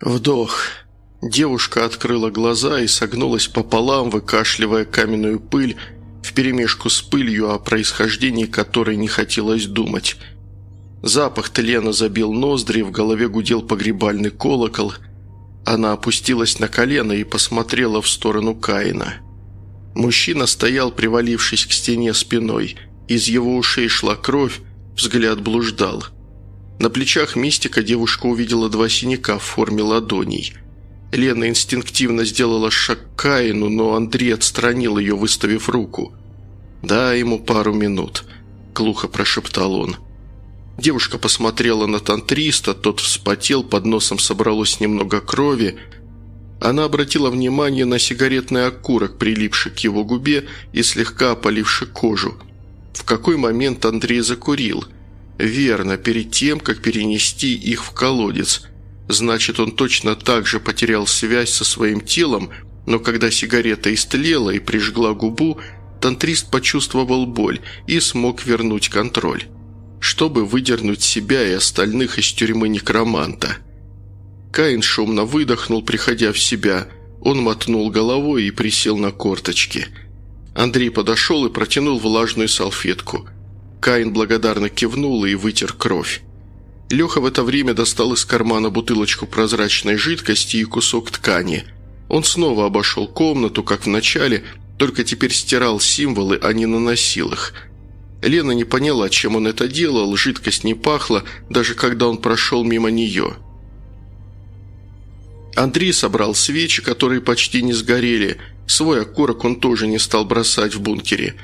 Вдох. Девушка открыла глаза и согнулась пополам, выкашливая каменную пыль, вперемешку с пылью, о происхождении которой не хотелось думать. Запах тлена забил ноздри, в голове гудел погребальный колокол. Она опустилась на колено и посмотрела в сторону Каина. Мужчина стоял, привалившись к стене спиной. Из его ушей шла кровь, взгляд блуждал. На плечах мистика девушка увидела два синяка в форме ладоней – Лена инстинктивно сделала шаг к Каину, но Андрей отстранил ее, выставив руку. «Дай ему пару минут», – глухо прошептал он. Девушка посмотрела на тантриста, тот вспотел, под носом собралось немного крови. Она обратила внимание на сигаретный окурок, прилипший к его губе и слегка опаливший кожу. В какой момент Андрей закурил? Верно, перед тем, как перенести их в колодец. Значит, он точно так же потерял связь со своим телом, но когда сигарета истлела и прижгла губу, тантрист почувствовал боль и смог вернуть контроль, чтобы выдернуть себя и остальных из тюрьмы некроманта. Каин шумно выдохнул, приходя в себя. Он мотнул головой и присел на корточки. Андрей подошел и протянул влажную салфетку. Каин благодарно кивнул и вытер кровь. Леха в это время достал из кармана бутылочку прозрачной жидкости и кусок ткани. Он снова обошел комнату, как в начале, только теперь стирал символы, а не наносил их. Лена не поняла, чем он это делал, жидкость не пахла, даже когда он прошел мимо нее. Андрей собрал свечи, которые почти не сгорели. Свой окурок он тоже не стал бросать в бункере.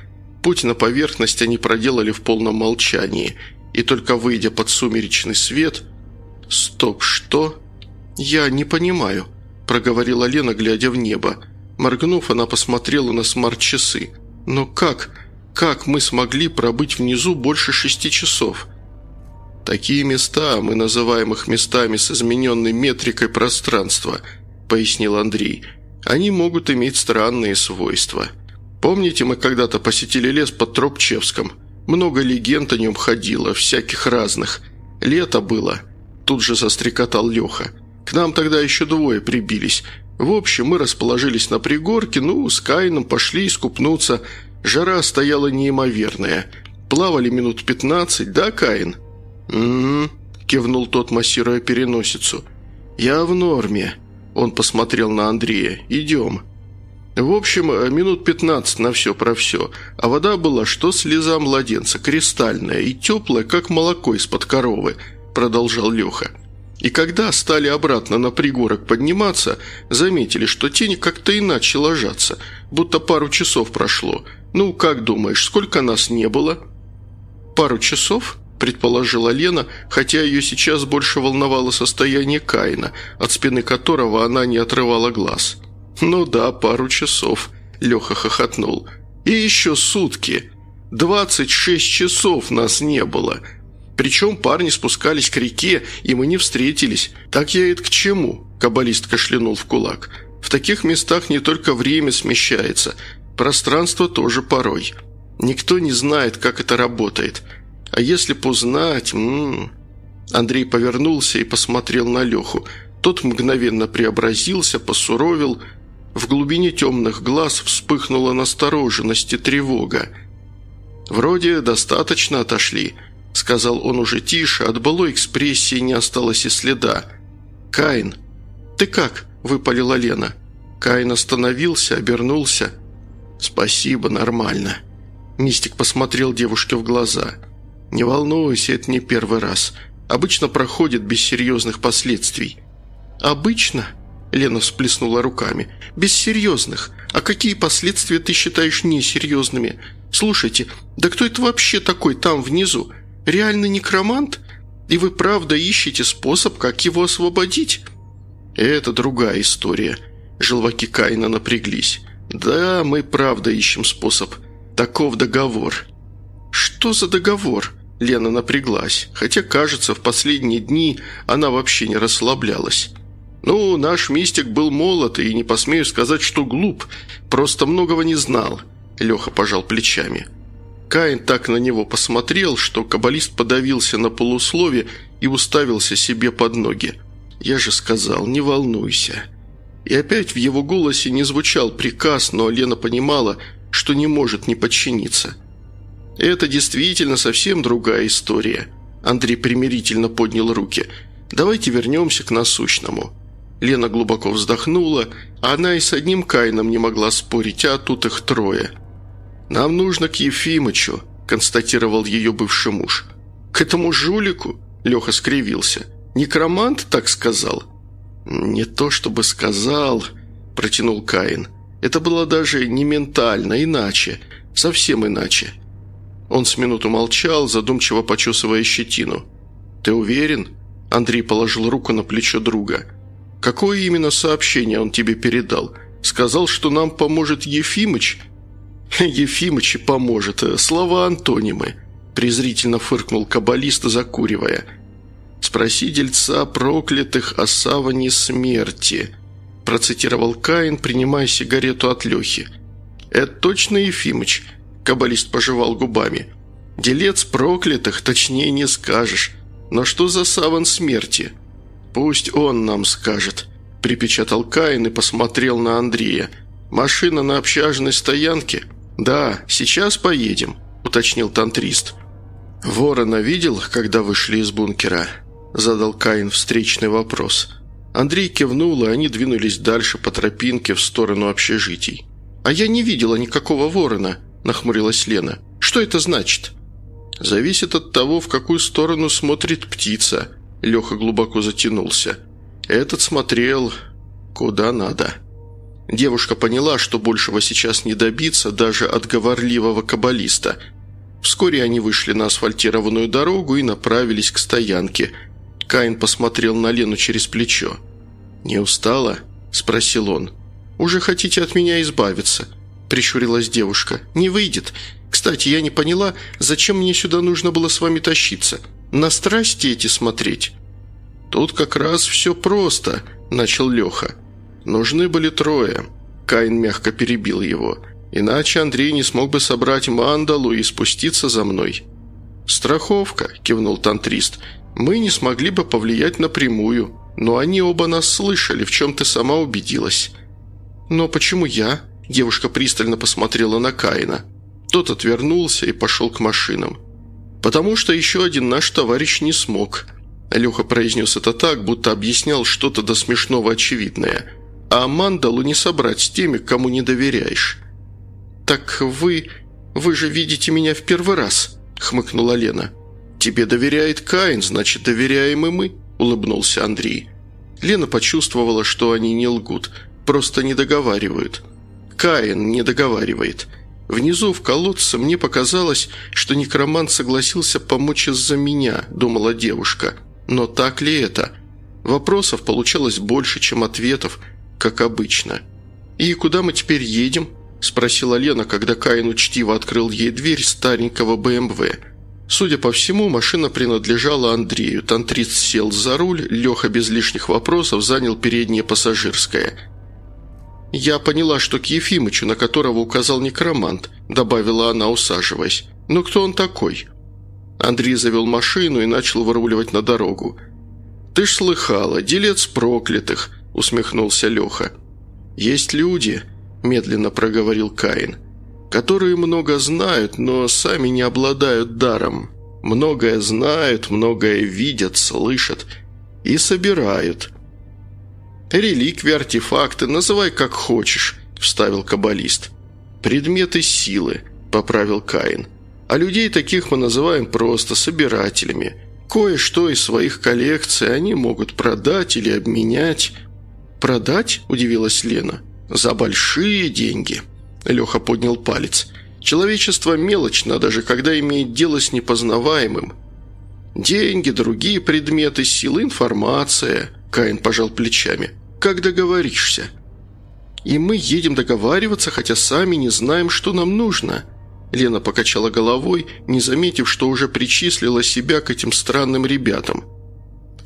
Путь на поверхность они проделали в полном молчании – и только выйдя под сумеречный свет... «Стоп, что?» «Я не понимаю», – проговорила Лена, глядя в небо. Моргнув, она посмотрела на смарт-часы. «Но как? Как мы смогли пробыть внизу больше шести часов?» «Такие места, мы называем их местами с измененной метрикой пространства», – пояснил Андрей. «Они могут иметь странные свойства. Помните, мы когда-то посетили лес под Тропчевском?» Много легенд о нем ходило, всяких разных. Лето было. Тут же застрекотал Леха. К нам тогда еще двое прибились. В общем, мы расположились на пригорке, ну, с Каином пошли искупнуться. Жара стояла неимоверная. Плавали минут пятнадцать, да, Каин? «Угу», – кивнул тот, массируя переносицу. «Я в норме». Он посмотрел на Андрея. «Идем». В общем, минут пятнадцать на все про все, а вода была что слеза младенца, кристальная и теплая, как молоко из-под коровы, продолжал Леха. И когда стали обратно на пригорок подниматься, заметили, что тени как-то иначе ложатся, будто пару часов прошло. Ну, как думаешь, сколько нас не было?» «Пару часов?» – предположила Лена, хотя ее сейчас больше волновало состояние Каина, от спины которого она не отрывала глаз. «Ну да, пару часов», – Леха хохотнул. «И еще сутки. Двадцать шесть часов нас не было. Причем парни спускались к реке, и мы не встретились. Так я это к чему?» – каббалист кашлянул в кулак. «В таких местах не только время смещается, пространство тоже порой. Никто не знает, как это работает. А если. М -м -м. Андрей повернулся и посмотрел на Леху. Тот мгновенно преобразился, посуровил – в глубине темных глаз вспыхнула настороженность и тревога. «Вроде достаточно отошли», – сказал он уже тише, от былой экспрессии не осталось и следа. «Каин!» «Ты как?» – выпалила Лена. Каин остановился, обернулся. «Спасибо, нормально». Мистик посмотрел девушке в глаза. «Не волнуйся, это не первый раз. Обычно проходит без серьезных последствий». «Обычно?» Лена всплеснула руками. «Без серьезных. А какие последствия ты считаешь несерьезными? Слушайте, да кто это вообще такой там внизу? Реальный некромант? И вы правда ищете способ, как его освободить?» «Это другая история». Желваки Каина напряглись. «Да, мы правда ищем способ. Таков договор». «Что за договор?» Лена напряглась, хотя, кажется, в последние дни она вообще не расслаблялась. «Ну, наш мистик был молод и, не посмею сказать, что глуп, просто многого не знал», – Леха пожал плечами. Каин так на него посмотрел, что каббалист подавился на полуслове и уставился себе под ноги. Я же сказал, не волнуйся». И опять в его голосе не звучал приказ, но Лена понимала, что не может не подчиниться. «Это действительно совсем другая история». Андрей примирительно поднял руки. «Давайте вернемся к насущному». Лена глубоко вздохнула, а она и с одним Кайном не могла спорить, а тут их трое. «Нам нужно к Ефимычу», – констатировал ее бывший муж. «К этому жулику?» – Леха скривился. «Некромант так сказал?» «Не то чтобы сказал», – протянул Каин. «Это было даже не ментально, иначе, совсем иначе». Он с минуту молчал, задумчиво почесывая щетину. «Ты уверен?» Андрей положил руку на плечо друга. «Какое именно сообщение он тебе передал? Сказал, что нам поможет Ефимыч?» «Ефимыч поможет. Слова антонимы», – презрительно фыркнул каббалист, закуривая. «Спроси дельца проклятых о саване смерти», – процитировал Каин, принимая сигарету от Лехи. «Это точно Ефимыч?» – каббалист пожевал губами. «Делец проклятых, точнее не скажешь. Но что за саван смерти?» «Пусть он нам скажет», – припечатал Каин и посмотрел на Андрея. «Машина на общажной стоянке?» «Да, сейчас поедем», – уточнил тантрист. «Ворона видел, когда вышли из бункера?» – задал Каин встречный вопрос. Андрей кивнул, и они двинулись дальше по тропинке в сторону общежитий. «А я не видела никакого ворона», – нахмурилась Лена. «Что это значит?» «Зависит от того, в какую сторону смотрит птица», – Леха глубоко затянулся. «Этот смотрел куда надо». Девушка поняла, что большего сейчас не добиться даже от говорливого каббалиста. Вскоре они вышли на асфальтированную дорогу и направились к стоянке. Каин посмотрел на Лену через плечо. «Не устала?» – спросил он. «Уже хотите от меня избавиться?» – прищурилась девушка. «Не выйдет. Кстати, я не поняла, зачем мне сюда нужно было с вами тащиться? На страсти эти смотреть?» «Тут как раз все просто», – начал Леха. Нужны были трое. Каин мягко перебил его. Иначе Андрей не смог бы собрать мандалу и спуститься за мной. «Страховка», – кивнул тантрист. «Мы не смогли бы повлиять напрямую, но они оба нас слышали, в чем ты сама убедилась». «Но почему я?» – девушка пристально посмотрела на Каина. Тот отвернулся и пошел к машинам. «Потому что еще один наш товарищ не смог». Леха произнес это так, будто объяснял что-то до смешного очевидное – а мандалу не собрать с теми, кому не доверяешь». «Так вы... вы же видите меня в первый раз», – хмыкнула Лена. «Тебе доверяет Каин, значит, доверяем и мы», – улыбнулся Андрей. Лена почувствовала, что они не лгут, просто не договаривают. Каин не договаривает. Внизу в колодце мне показалось, что некромант согласился помочь из-за меня, думала девушка. Но так ли это? Вопросов получалось больше, чем ответов – как обычно. «И куда мы теперь едем?» – спросила Лена, когда Каин учтиво открыл ей дверь старенького БМВ. Судя по всему, машина принадлежала Андрею. Тантрист сел за руль, Леха без лишних вопросов занял переднее пассажирское. «Я поняла, что к Ефимычу, на которого указал некромант», – добавила она, усаживаясь. «Но кто он такой?» Андрей завел машину и начал выруливать на дорогу. «Ты ж слыхала, делец проклятых усмехнулся Леха. «Есть люди», – медленно проговорил Каин, – «которые много знают, но сами не обладают даром. Многое знают, многое видят, слышат и собирают». «Реликвии, артефакты, называй как хочешь», – вставил каббалист. «Предметы силы», – поправил Каин. «А людей таких мы называем просто собирателями. Кое-что из своих коллекций они могут продать или обменять». «Продать?» – удивилась Лена. «За большие деньги». Леха поднял палец. «Человечество мелочно, даже когда имеет дело с непознаваемым. Деньги, другие предметы, силы, информация». Каин пожал плечами. «Как договоришься?» «И мы едем договариваться, хотя сами не знаем, что нам нужно». Лена покачала головой, не заметив, что уже причислила себя к этим странным ребятам –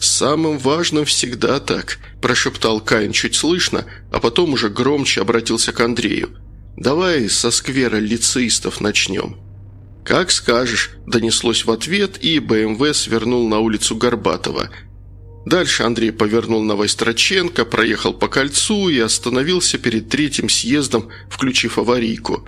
«Самым важным всегда так», – прошептал Каин чуть слышно, а потом уже громче обратился к Андрею. «Давай со сквера лицеистов начнем». «Как скажешь», – донеслось в ответ, и БМВ свернул на улицу Горбатова. Дальше Андрей повернул на Войстроченко, проехал по кольцу и остановился перед третьим съездом, включив аварийку.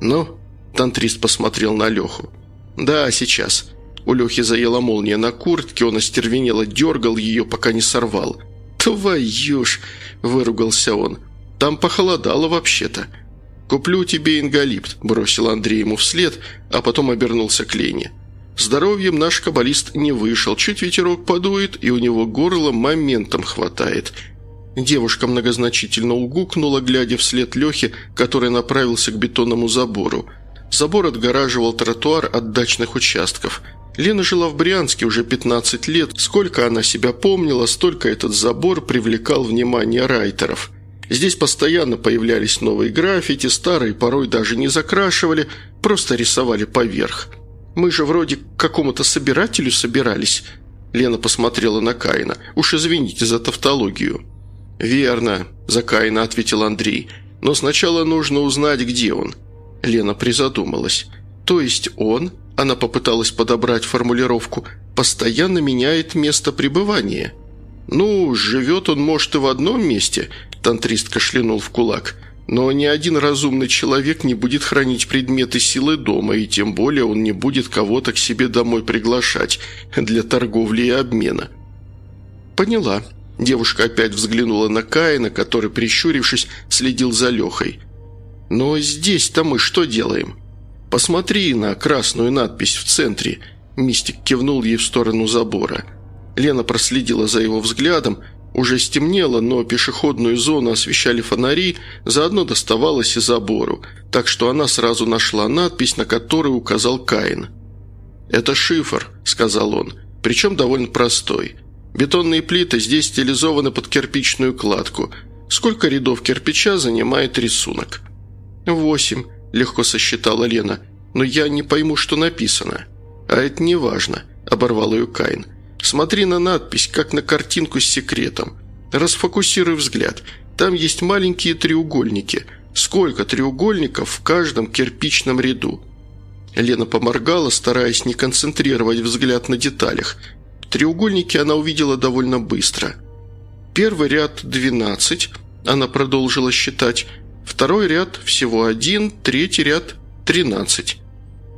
«Ну?» – тантрист посмотрел на Леху. «Да, сейчас». У Лехи заела молния на куртке, он остервенело дергал ее, пока не сорвал. «Твою ж!» – выругался он. «Там похолодало вообще-то». «Куплю тебе ингалипт», – бросил Андрей ему вслед, а потом обернулся к Лене. Здоровьем наш каббалист не вышел, чуть ветерок подует, и у него горло моментом хватает. Девушка многозначительно угукнула, глядя вслед Лехе, который направился к бетонному забору. Забор отгораживал тротуар от дачных участков. Лена жила в Брянске уже 15 лет. Сколько она себя помнила, столько этот забор привлекал внимание райтеров. Здесь постоянно появлялись новые граффити, старые порой даже не закрашивали, просто рисовали поверх. Мы же вроде к какому-то собирателю собирались». Лена посмотрела на Каина. «Уж извините за тавтологию». «Верно», – за Каина ответил Андрей. «Но сначала нужно узнать, где он». Лена призадумалась. «То есть он?» – она попыталась подобрать формулировку. «Постоянно меняет место пребывания». «Ну, живет он, может, и в одном месте», – тантрист кашлянул в кулак. Но ни один разумный человек не будет хранить предметы силы дома, и тем более он не будет кого-то к себе домой приглашать для торговли и обмена. «Поняла». Девушка опять взглянула на Каина, который, прищурившись, следил за Лехой. «Но здесь-то мы что делаем?» «Посмотри на красную надпись в центре», – Мистик кивнул ей в сторону забора. Лена проследила за его взглядом – уже стемнело, но пешеходную зону освещали фонари, заодно доставалось и забору, так что она сразу нашла надпись, на которую указал Каин. «Это шифр», – сказал он, – «причем довольно простой. Бетонные плиты здесь стилизованы под кирпичную кладку. Сколько рядов кирпича занимает рисунок?» «Восемь», – легко сосчитала Лена, – «но я не пойму, что написано». «А это не важно», – оборвал ее Каин. Смотри на надпись, как на картинку с секретом. Расфокусируй взгляд. Там есть маленькие треугольники. Сколько треугольников в каждом кирпичном ряду?» Лена поморгала, стараясь не концентрировать взгляд на деталях. Треугольники она увидела довольно быстро. Первый ряд – 12, она продолжила считать. Второй ряд – всего один, третий ряд – 13.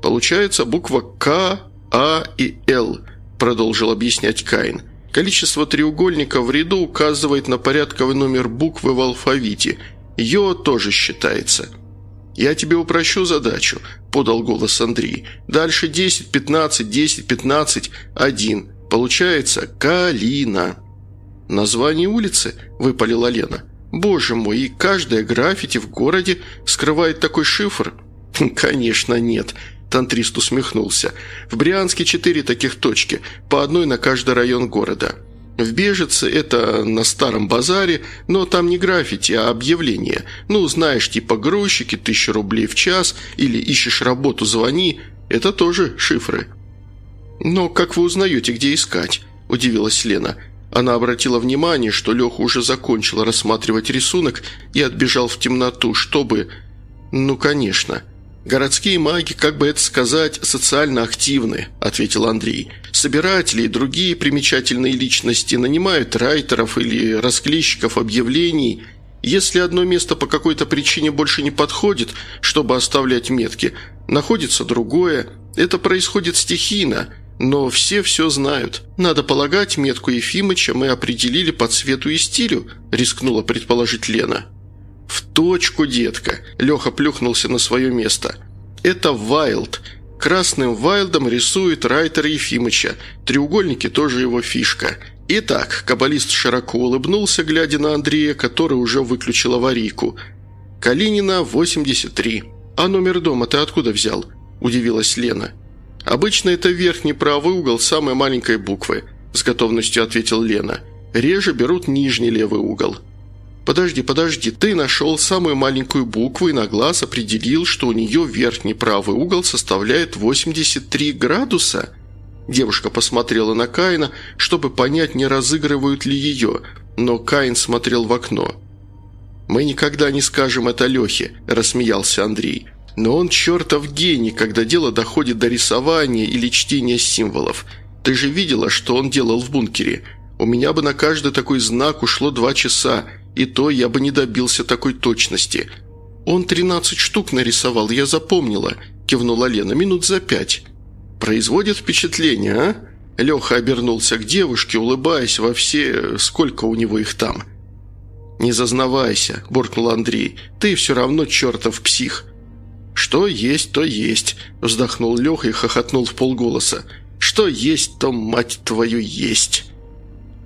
Получается буква К, А и Л – продолжил объяснять Каин. Количество треугольников в ряду указывает на порядковый номер буквы в алфавите. Йо тоже считается. «Я тебе упрощу задачу», – подал голос Андрей. «Дальше 10, 15, 10, 15, 1. Получается Калина». «Название улицы?» – выпалила Лена. «Боже мой, и каждое граффити в городе скрывает такой шифр?» «Конечно нет», Тантрист усмехнулся. «В Брянске четыре таких точки, по одной на каждый район города. В Бежице это на старом базаре, но там не граффити, а объявление. Ну, знаешь, типа грузчики, тысяча рублей в час, или ищешь работу, звони. Это тоже шифры». «Но как вы узнаете, где искать?» – удивилась Лена. Она обратила внимание, что Леха уже закончил рассматривать рисунок и отбежал в темноту, чтобы... «Ну, конечно». «Городские маги, как бы это сказать, социально активны», – ответил Андрей. «Собиратели и другие примечательные личности нанимают райтеров или расклещиков объявлений. Если одно место по какой-то причине больше не подходит, чтобы оставлять метки, находится другое. Это происходит стихийно, но все все знают. Надо полагать, метку Ефимыча мы определили по цвету и стилю», – рискнула предположить Лена. «В точку, детка!» – Леха плюхнулся на свое место. «Это Вайлд. Красным Вайлдом рисует Райтер Ефимыча. Треугольники тоже его фишка. Итак, каббалист широко улыбнулся, глядя на Андрея, который уже выключил аварийку. «Калинина, 83. А номер дома ты откуда взял?» – удивилась Лена. «Обычно это верхний правый угол самой маленькой буквы», – с готовностью ответил Лена. «Реже берут нижний левый угол». «Подожди, подожди, ты нашел самую маленькую букву и на глаз определил, что у нее верхний правый угол составляет 83 градуса?» Девушка посмотрела на Каина, чтобы понять, не разыгрывают ли ее, но Каин смотрел в окно. «Мы никогда не скажем это Лехе», – рассмеялся Андрей. «Но он чертов гений, когда дело доходит до рисования или чтения символов. Ты же видела, что он делал в бункере. У меня бы на каждый такой знак ушло два часа, и то я бы не добился такой точности. Он тринадцать штук нарисовал, я запомнила», – кивнула Лена, – «минут за пять». «Производит впечатление, а?» Леха обернулся к девушке, улыбаясь во все... Сколько у него их там? «Не зазнавайся», – буркнул Андрей. «Ты все равно чертов псих». «Что есть, то есть», – вздохнул Леха и хохотнул в полголоса. «Что есть, то, мать твою, есть».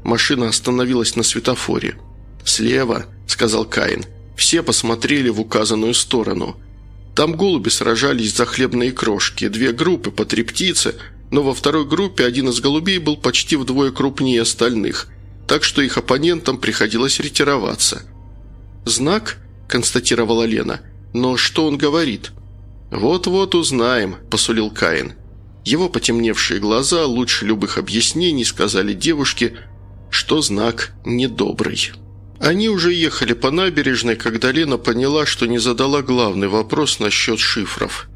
Машина остановилась на светофоре. «Слева», – сказал Каин. Все посмотрели в указанную сторону. Там голуби сражались за хлебные крошки, две группы по три птицы, но во второй группе один из голубей был почти вдвое крупнее остальных, так что их оппонентам приходилось ретироваться. «Знак?» – констатировала Лена. «Но что он говорит?» «Вот-вот узнаем», – посулил Каин. Его потемневшие глаза лучше любых объяснений сказали девушке, что знак недобрый. Они уже ехали по набережной, когда Лена поняла, что не задала главный вопрос насчет шифров.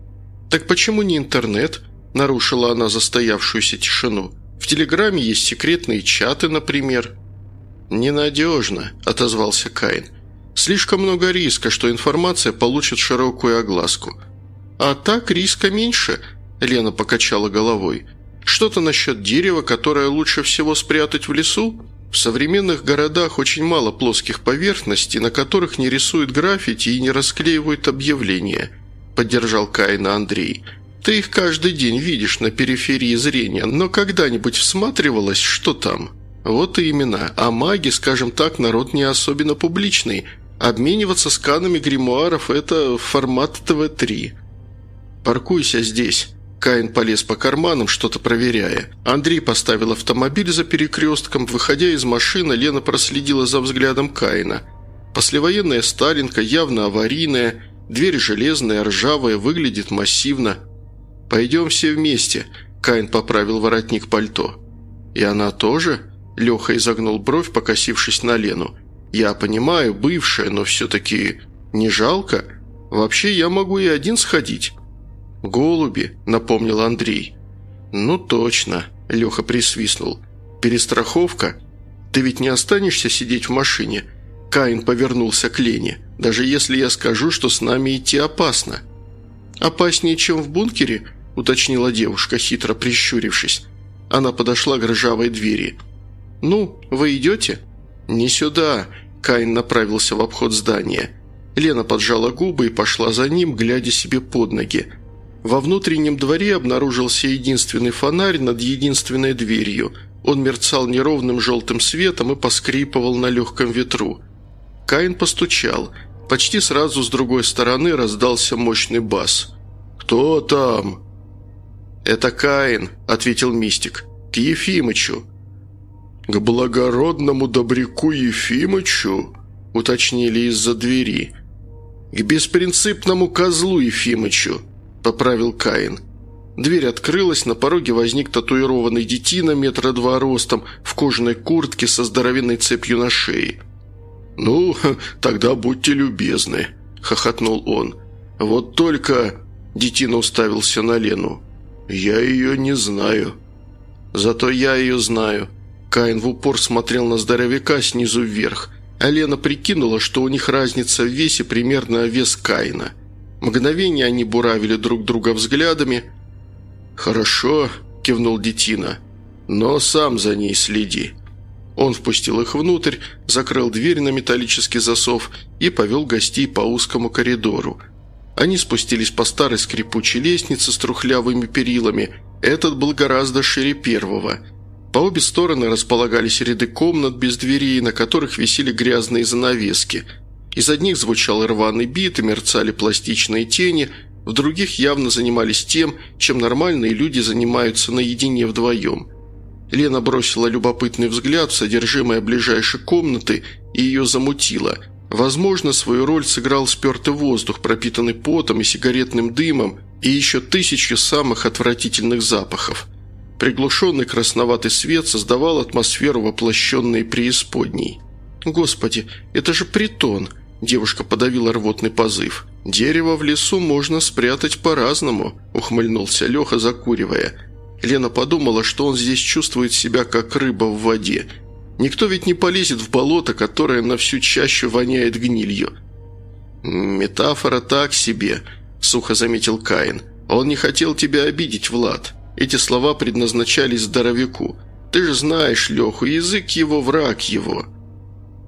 «Так почему не интернет?» нарушила она застоявшуюся тишину. «В Телеграме есть секретные чаты, например». «Ненадежно», – отозвался Каин. «Слишком много риска, что информация получит широкую огласку». «А так риска меньше», – Лена покачала головой. «Что-то насчет дерева, которое лучше всего спрятать в лесу?» В современных городах очень мало плоских поверхностей, на которых не рисуют граффити и не расклеивают объявления», – поддержал Каина Андрей. Ты их каждый день видишь на периферии зрения, но когда-нибудь всматривалась, что там? Вот и именно. А маги, скажем так, народ не особенно публичный. Обмениваться сканами гримуаров – это формат ТВ-3. «Паркуйся здесь». Каин полез по карманам, что-то проверяя. Андрей поставил автомобиль за перекрестком. Выходя из машины, Лена проследила за взглядом Каина. Послевоенная Сталинка, явно аварийная, дверь железная, ржавая, выглядит массивно. «Пойдем все вместе», – Каин поправил воротник пальто. «И она тоже?» – Леха изогнул бровь, покосившись на Лену. «Я понимаю, бывшая, но все-таки не жалко? Вообще я могу и один сходить». «Голуби», – напомнил Андрей. «Ну точно», – Леха присвистнул. «Перестраховка? Ты ведь не останешься сидеть в машине?» Каин повернулся к Лене. «Даже если я скажу, что с нами идти опасно». «Опаснее, чем в бункере?» – уточнила девушка, хитро прищурившись. Она подошла к ржавой двери. «Ну, вы идете?» «Не сюда», – Каин направился в обход здания. Лена поджала губы и пошла за ним, глядя себе под ноги. Во внутреннем дворе обнаружился единственный фонарь над единственной дверью. Он мерцал неровным желтым светом и поскрипывал на легком ветру. Каин постучал. Почти сразу с другой стороны раздался мощный бас. «Кто там?» «Это Каин», – ответил мистик. «К Ефимычу». «К благородному добряку Ефимычу?» – уточнили из-за двери. «К беспринципному козлу Ефимычу», – поправил Каин. Дверь открылась, на пороге возник татуированный детина метра два ростом в кожаной куртке со здоровенной цепью на шее. «Ну, тогда будьте любезны», – хохотнул он. «Вот только...» – детина уставился на Лену. «Я ее не знаю». «Зато я ее знаю». Каин в упор смотрел на здоровяка снизу вверх, а Лена прикинула, что у них разница в весе примерно вес Каина. Мгновение они буравили друг друга взглядами. «Хорошо», – кивнул Детина, – «но сам за ней следи». Он впустил их внутрь, закрыл дверь на металлический засов и повел гостей по узкому коридору – они спустились по старой скрипучей лестнице с трухлявыми перилами. Этот был гораздо шире первого. По обе стороны располагались ряды комнат без дверей, на которых висели грязные занавески. Из одних звучал рваный бит и мерцали пластичные тени, в других явно занимались тем, чем нормальные люди занимаются наедине вдвоем. Лена бросила любопытный взгляд в содержимое ближайшей комнаты и ее замутило – Возможно, свою роль сыграл спертый воздух, пропитанный потом и сигаретным дымом, и еще тысячи самых отвратительных запахов. Приглушенный красноватый свет создавал атмосферу воплощенной преисподней. «Господи, это же притон!» – девушка подавила рвотный позыв. «Дерево в лесу можно спрятать по-разному», – ухмыльнулся Леха, закуривая. Лена подумала, что он здесь чувствует себя как рыба в воде – Никто ведь не полезет в болото, которое на всю чащу воняет гнилью». «Метафора так себе», – сухо заметил Каин. «Он не хотел тебя обидеть, Влад. Эти слова предназначались здоровяку. Ты же знаешь Леху, язык его, враг его».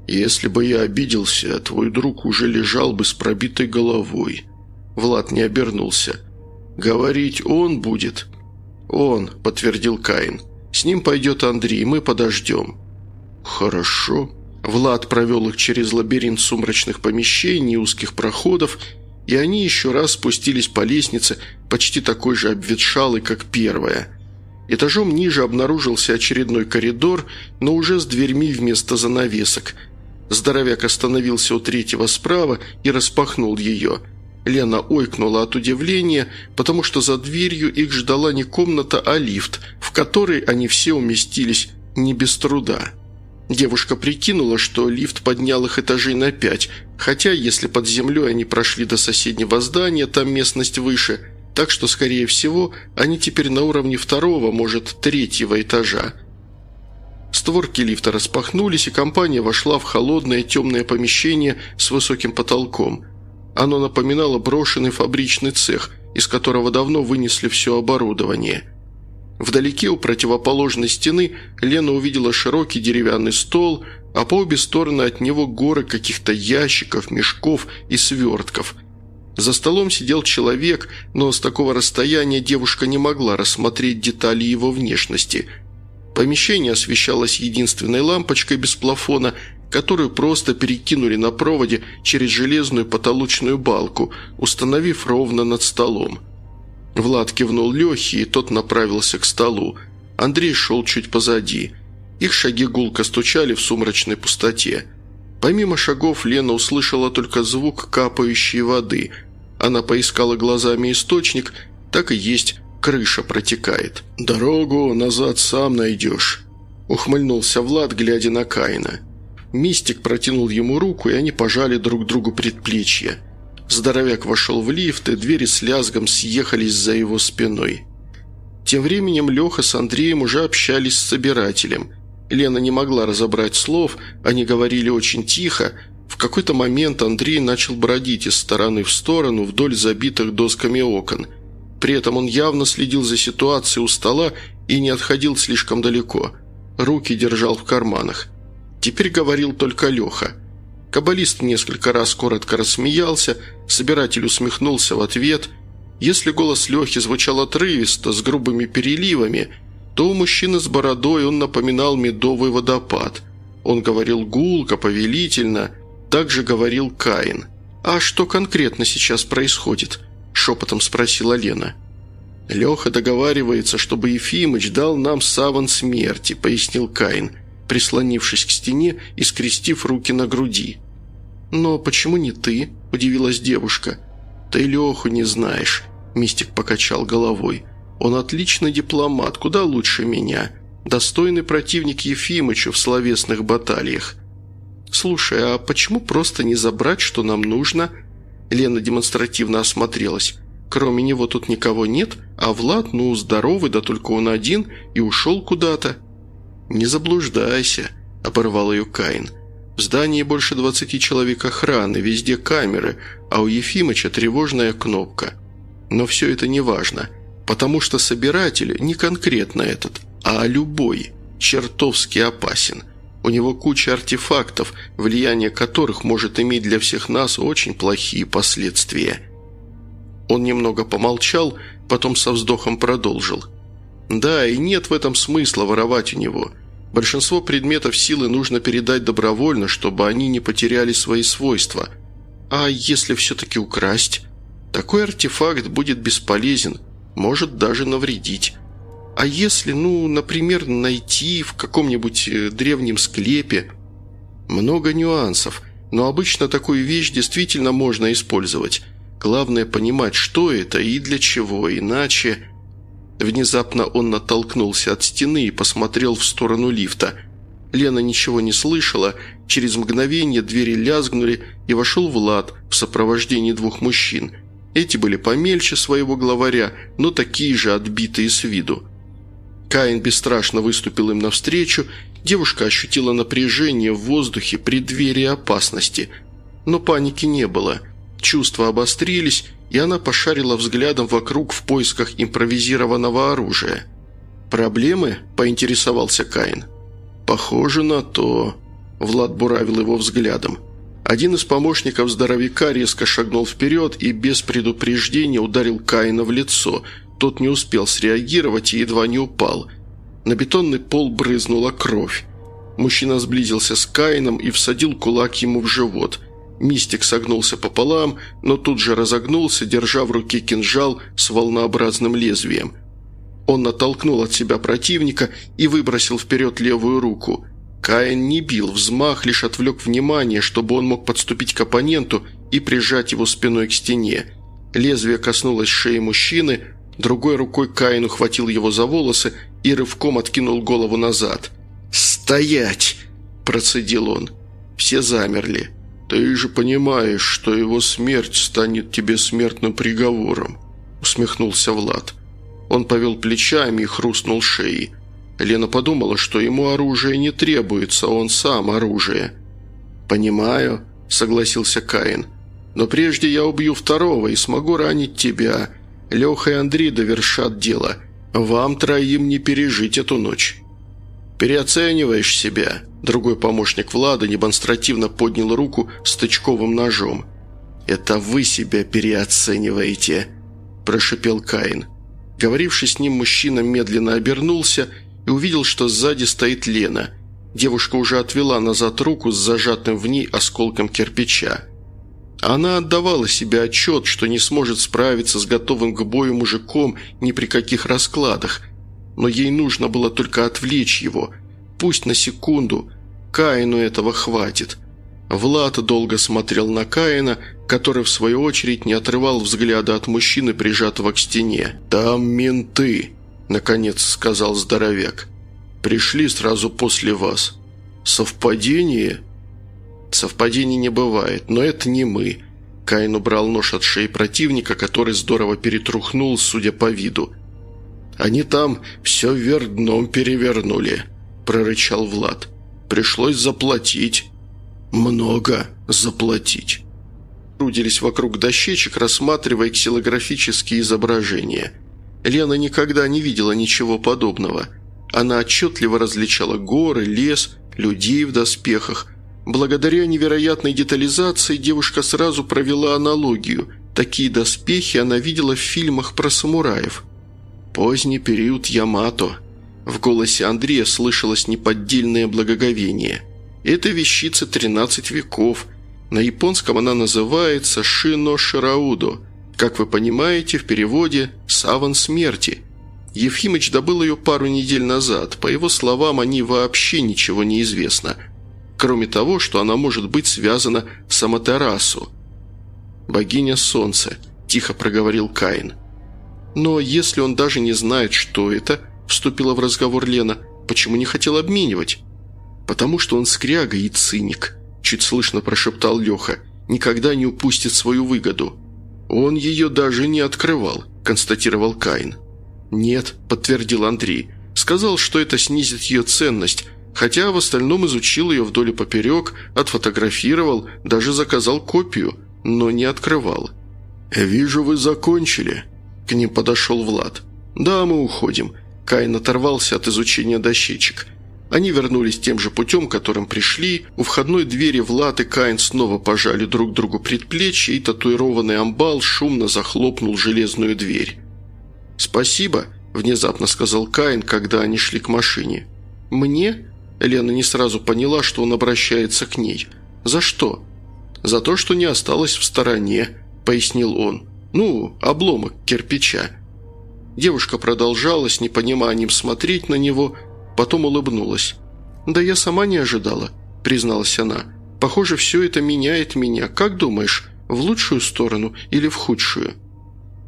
«Если бы я обиделся, твой друг уже лежал бы с пробитой головой». Влад не обернулся. «Говорить он будет?» «Он», – подтвердил Каин. «С ним пойдет Андрей, мы подождем». «Хорошо». Влад провел их через лабиринт сумрачных помещений, узких проходов, и они еще раз спустились по лестнице, почти такой же обветшалой, как первая. Этажом ниже обнаружился очередной коридор, но уже с дверьми вместо занавесок. Здоровяк остановился у третьего справа и распахнул ее. Лена ойкнула от удивления, потому что за дверью их ждала не комната, а лифт, в который они все уместились не без труда. Девушка прикинула, что лифт поднял их этажей на пять, хотя если под землей они прошли до соседнего здания, там местность выше, так что, скорее всего, они теперь на уровне второго, может, третьего этажа. Створки лифта распахнулись, и компания вошла в холодное темное помещение с высоким потолком. Оно напоминало брошенный фабричный цех, из которого давно вынесли все оборудование – Вдалеке у противоположной стены Лена увидела широкий деревянный стол, а по обе стороны от него горы каких-то ящиков, мешков и свертков. За столом сидел человек, но с такого расстояния девушка не могла рассмотреть детали его внешности. Помещение освещалось единственной лампочкой без плафона, которую просто перекинули на проводе через железную потолочную балку, установив ровно над столом. Влад кивнул Лехе, и тот направился к столу. Андрей шел чуть позади. Их шаги гулко стучали в сумрачной пустоте. Помимо шагов Лена услышала только звук капающей воды. Она поискала глазами источник, так и есть, крыша протекает. «Дорогу назад сам найдешь», – ухмыльнулся Влад, глядя на Каина. Мистик протянул ему руку, и они пожали друг другу предплечья. Здоровяк вошел в лифт, и двери с лязгом съехались за его спиной. Тем временем Леха с Андреем уже общались с собирателем. Лена не могла разобрать слов, они говорили очень тихо. В какой-то момент Андрей начал бродить из стороны в сторону вдоль забитых досками окон. При этом он явно следил за ситуацией у стола и не отходил слишком далеко. Руки держал в карманах. Теперь говорил только Леха – Каббалист несколько раз коротко рассмеялся, собиратель усмехнулся в ответ. Если голос Лехи звучал отрывисто, с грубыми переливами, то у мужчины с бородой он напоминал медовый водопад. Он говорил гулко, повелительно, также говорил Каин. «А что конкретно сейчас происходит?» – шепотом спросила Лена. «Леха договаривается, чтобы Ефимыч дал нам саван смерти», – пояснил Каин – прислонившись к стене и скрестив руки на груди. «Но почему не ты?» – удивилась девушка. «Ты Леху не знаешь», – Мистик покачал головой. «Он отличный дипломат, куда лучше меня. Достойный противник Ефимыча в словесных баталиях». «Слушай, а почему просто не забрать, что нам нужно?» Лена демонстративно осмотрелась. «Кроме него тут никого нет, а Влад, ну, здоровый, да только он один, и ушел куда-то». «Не заблуждайся», – оборвал ее Каин. «В здании больше двадцати человек охраны, везде камеры, а у Ефимыча тревожная кнопка. Но все это не важно, потому что собиратель не конкретно этот, а любой, чертовски опасен. У него куча артефактов, влияние которых может иметь для всех нас очень плохие последствия». Он немного помолчал, потом со вздохом продолжил – да, и нет в этом смысла воровать у него. Большинство предметов силы нужно передать добровольно, чтобы они не потеряли свои свойства. А если все-таки украсть? Такой артефакт будет бесполезен, может даже навредить. А если, ну, например, найти в каком-нибудь э, древнем склепе? Много нюансов, но обычно такую вещь действительно можно использовать. Главное понимать, что это и для чего, иначе... Внезапно он натолкнулся от стены и посмотрел в сторону лифта. Лена ничего не слышала, через мгновение двери лязгнули, и вошел Влад в сопровождении двух мужчин. Эти были помельче своего главаря, но такие же отбитые с виду. Каин бесстрашно выступил им навстречу Девушка ощутила напряжение в воздухе при двери опасности. Но паники не было. Чувства обострились, и она пошарила взглядом вокруг в поисках импровизированного оружия. «Проблемы?» – поинтересовался Каин. «Похоже на то», – Влад буравил его взглядом. Один из помощников здоровяка резко шагнул вперед и без предупреждения ударил Каина в лицо. Тот не успел среагировать и едва не упал. На бетонный пол брызнула кровь. Мужчина сблизился с Каином и всадил кулак ему в живот. Мистик согнулся пополам, но тут же разогнулся, держа в руке кинжал с волнообразным лезвием. Он натолкнул от себя противника и выбросил вперед левую руку – Каин не бил, взмах лишь отвлек внимание, чтобы он мог подступить к оппоненту и прижать его спиной к стене. Лезвие коснулось шеи мужчины, другой рукой Каин ухватил его за волосы и рывком откинул голову назад. «Стоять!» – процедил он. Все замерли. «Ты же понимаешь, что его смерть станет тебе смертным приговором», – усмехнулся Влад. Он повел плечами и хрустнул шеей. Лена подумала, что ему оружие не требуется, он сам оружие. «Понимаю», – согласился Каин. «Но прежде я убью второго и смогу ранить тебя. Леха и Андрей довершат дело. Вам троим не пережить эту ночь». «Переоцениваешь себя», – другой помощник Влада демонстративно поднял руку с тычковым ножом. «Это вы себя переоцениваете», – прошипел Каин. Говоривший с ним мужчина медленно обернулся – и увидел, что сзади стоит Лена. Девушка уже отвела назад руку с зажатым в ней осколком кирпича. Она отдавала себе отчет, что не сможет справиться с готовым к бою мужиком ни при каких раскладах, но ей нужно было только отвлечь его, пусть на секунду. Каину этого хватит. Влад долго смотрел на Каина, который, в свою очередь, не отрывал взгляда от мужчины, прижатого к стене. «Там менты!» – наконец сказал здоровяк. «Пришли сразу после вас. Совпадение?» «Совпадений не бывает, но это не мы». Каин убрал нож от шеи противника, который здорово перетрухнул, судя по виду. «Они там все вверх дном перевернули», – прорычал Влад. «Пришлось заплатить». «Много заплатить». Трудились вокруг дощечек, рассматривая ксилографические изображения – Лена никогда не видела ничего подобного. Она отчетливо различала горы, лес, людей в доспехах. Благодаря невероятной детализации девушка сразу провела аналогию. Такие доспехи она видела в фильмах про самураев. Поздний период Ямато. В голосе Андрея слышалось неподдельное благоговение. Это вещица 13 веков. На японском она называется «шино шираудо», как вы понимаете, в переводе «саван смерти». Ефимыч добыл ее пару недель назад. По его словам, о ней вообще ничего не известно. Кроме того, что она может быть связана с Аматерасу. «Богиня солнца», – тихо проговорил Каин. «Но если он даже не знает, что это», – вступила в разговор Лена, – «почему не хотел обменивать?» «Потому что он скряга и циник», – чуть слышно прошептал Леха. «Никогда не упустит свою выгоду». «Он ее даже не открывал», – констатировал Каин. «Нет», – подтвердил Андрей. «Сказал, что это снизит ее ценность, хотя в остальном изучил ее вдоль и поперек, отфотографировал, даже заказал копию, но не открывал». «Вижу, вы закончили», – к ним подошел Влад. «Да, мы уходим». Каин оторвался от изучения дощечек – они вернулись тем же путем, которым пришли. У входной двери Влад и Каин снова пожали друг другу предплечье, и татуированный амбал шумно захлопнул железную дверь. «Спасибо», – внезапно сказал Каин, когда они шли к машине. «Мне?» – Лена не сразу поняла, что он обращается к ней. «За что?» «За то, что не осталось в стороне», – пояснил он. «Ну, обломок кирпича». Девушка продолжала с непониманием смотреть на него – Потом улыбнулась. «Да я сама не ожидала», – призналась она. «Похоже, все это меняет меня. Как думаешь, в лучшую сторону или в худшую?»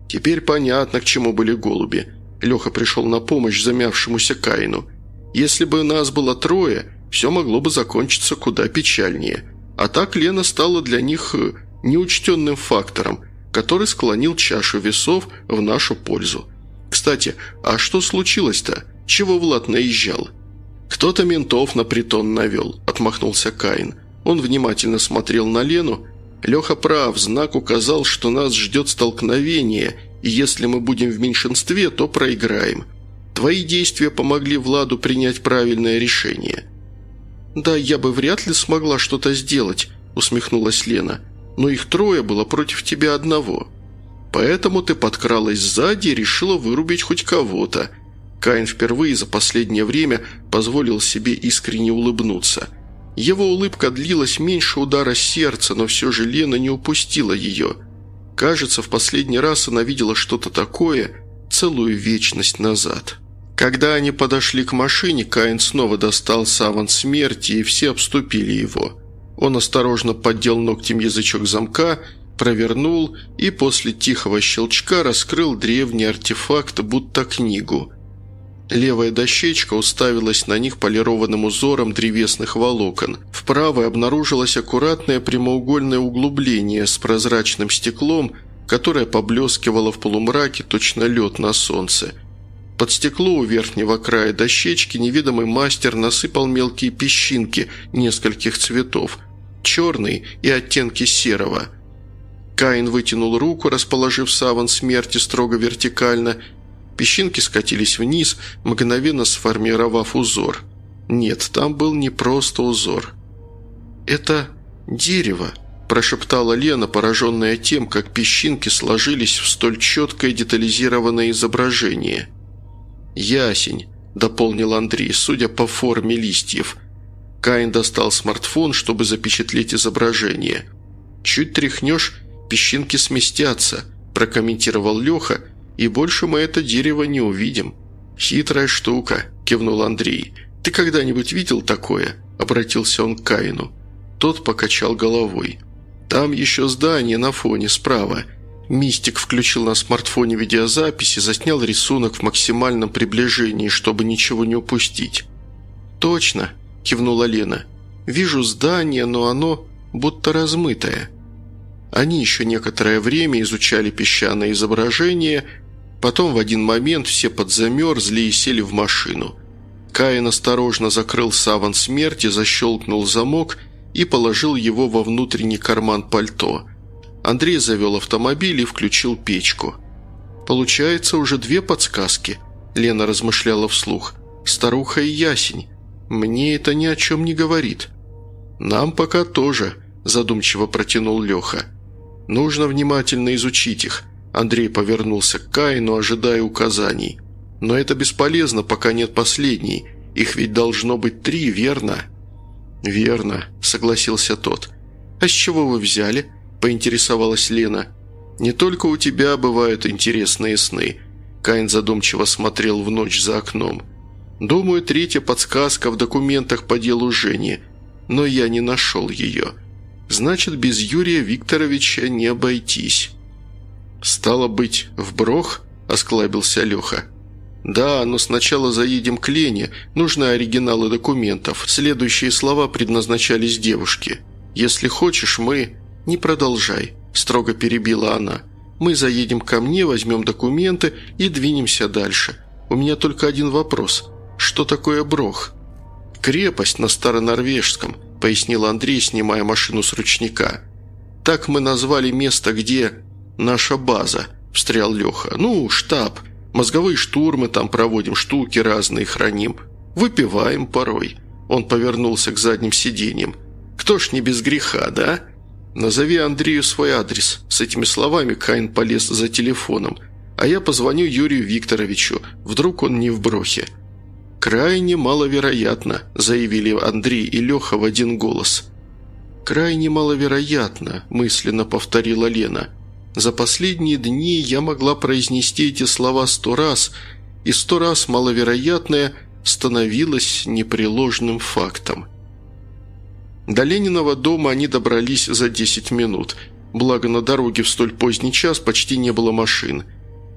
«Теперь понятно, к чему были голуби». Леха пришел на помощь замявшемуся Каину. «Если бы нас было трое, все могло бы закончиться куда печальнее. А так Лена стала для них э, неучтенным фактором, который склонил чашу весов в нашу пользу. Кстати, а что случилось-то? Чего Влад наезжал?» «Кто-то ментов на притон навел», – отмахнулся Каин. Он внимательно смотрел на Лену. Леха прав, знак указал, что нас ждет столкновение, и если мы будем в меньшинстве, то проиграем. Твои действия помогли Владу принять правильное решение». «Да, я бы вряд ли смогла что-то сделать», – усмехнулась Лена. «Но их трое было против тебя одного. Поэтому ты подкралась сзади и решила вырубить хоть кого-то». Каин впервые за последнее время позволил себе искренне улыбнуться. Его улыбка длилась меньше удара сердца, но все же Лена не упустила ее. Кажется, в последний раз она видела что-то такое целую вечность назад. Когда они подошли к машине, Каин снова достал саван смерти, и все обступили его. Он осторожно поддел ногтем язычок замка, провернул и после тихого щелчка раскрыл древний артефакт, будто книгу – Левая дощечка уставилась на них полированным узором древесных волокон. В правой обнаружилось аккуратное прямоугольное углубление с прозрачным стеклом, которое поблескивало в полумраке точно лед на солнце. Под стекло у верхнего края дощечки невидимый мастер насыпал мелкие песчинки нескольких цветов – черный и оттенки серого. Каин вытянул руку, расположив саван смерти строго вертикально – Песчинки скатились вниз, мгновенно сформировав узор. Нет, там был не просто узор. «Это дерево», – прошептала Лена, пораженная тем, как песчинки сложились в столь четкое детализированное изображение. «Ясень», – дополнил Андрей, судя по форме листьев. Каин достал смартфон, чтобы запечатлеть изображение. «Чуть тряхнешь, песчинки сместятся», – прокомментировал Леха – и больше мы это дерево не увидим». «Хитрая штука», – кивнул Андрей. «Ты когда-нибудь видел такое?» – обратился он к Каину. Тот покачал головой. «Там еще здание на фоне справа. Мистик включил на смартфоне видеозапись и заснял рисунок в максимальном приближении, чтобы ничего не упустить». «Точно», – кивнула Лена. «Вижу здание, но оно будто размытое». Они еще некоторое время изучали песчаное изображение – Потом в один момент все подзамерзли и сели в машину. Каин осторожно закрыл саван смерти, защелкнул замок и положил его во внутренний карман пальто. Андрей завел автомобиль и включил печку. «Получается уже две подсказки», – Лена размышляла вслух. «Старуха и ясень. Мне это ни о чем не говорит». «Нам пока тоже», – задумчиво протянул Леха. «Нужно внимательно изучить их. Андрей повернулся к Каину, ожидая указаний. «Но это бесполезно, пока нет последней. Их ведь должно быть три, верно?» «Верно», – согласился тот. «А с чего вы взяли?» – поинтересовалась Лена. «Не только у тебя бывают интересные сны». Каин задумчиво смотрел в ночь за окном. «Думаю, третья подсказка в документах по делу Жени, но я не нашел ее. Значит, без Юрия Викторовича не обойтись». «Стало быть, в Брох?» – осклабился Леха. «Да, но сначала заедем к Лене. Нужны оригиналы документов. Следующие слова предназначались девушке. Если хочешь, мы...» «Не продолжай», – строго перебила она. «Мы заедем ко мне, возьмем документы и двинемся дальше. У меня только один вопрос. Что такое Брох?» «Крепость на старонорвежском», – пояснил Андрей, снимая машину с ручника. «Так мы назвали место, где...» «Наша база», – встрял Леха. «Ну, штаб. Мозговые штурмы там проводим, штуки разные храним. Выпиваем порой». Он повернулся к задним сиденьям. «Кто ж не без греха, да?» «Назови Андрею свой адрес». С этими словами Каин полез за телефоном. «А я позвоню Юрию Викторовичу. Вдруг он не в брохе». «Крайне маловероятно», – заявили Андрей и Леха в один голос. «Крайне маловероятно», – мысленно повторила Лена. За последние дни я могла произнести эти слова сто раз, и сто раз маловероятное становилось непреложным фактом. До Лениного дома они добрались за 10 минут, благо на дороге в столь поздний час почти не было машин.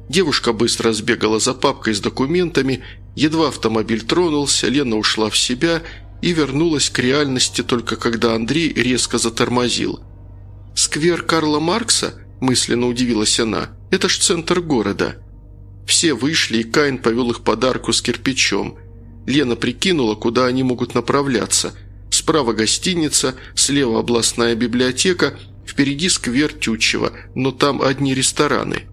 Девушка быстро сбегала за папкой с документами, едва автомобиль тронулся, Лена ушла в себя и вернулась к реальности только когда Андрей резко затормозил. «Сквер Карла Маркса?» мысленно удивилась она. «Это ж центр города». Все вышли, и Каин повел их подарку с кирпичом. Лена прикинула, куда они могут направляться. Справа гостиница, слева областная библиотека, впереди сквер Тютчева, но там одни рестораны.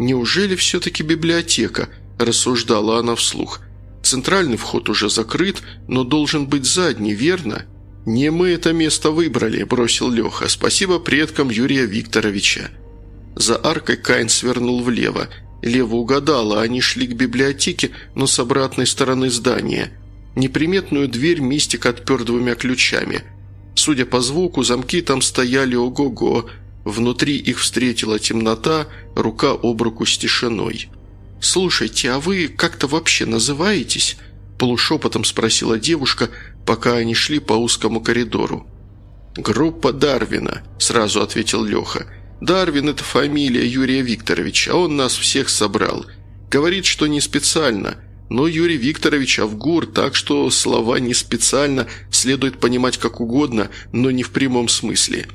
«Неужели все-таки библиотека?» – рассуждала она вслух. «Центральный вход уже закрыт, но должен быть задний, верно?» «Не мы это место выбрали», – бросил Леха. «Спасибо предкам Юрия Викторовича». За аркой Кайн свернул влево. Лева угадала, они шли к библиотеке, но с обратной стороны здания. Неприметную дверь мистик отпер двумя ключами. Судя по звуку, замки там стояли ого-го. Внутри их встретила темнота, рука об руку с тишиной. «Слушайте, а вы как-то вообще называетесь?» Полушепотом спросила девушка, пока они шли по узкому коридору. «Группа Дарвина», – сразу ответил Леха. «Дарвин – это фамилия Юрия Викторовича, он нас всех собрал. Говорит, что не специально, но Юрий Викторович Авгур, так что слова «не специально» следует понимать как угодно, но не в прямом смысле».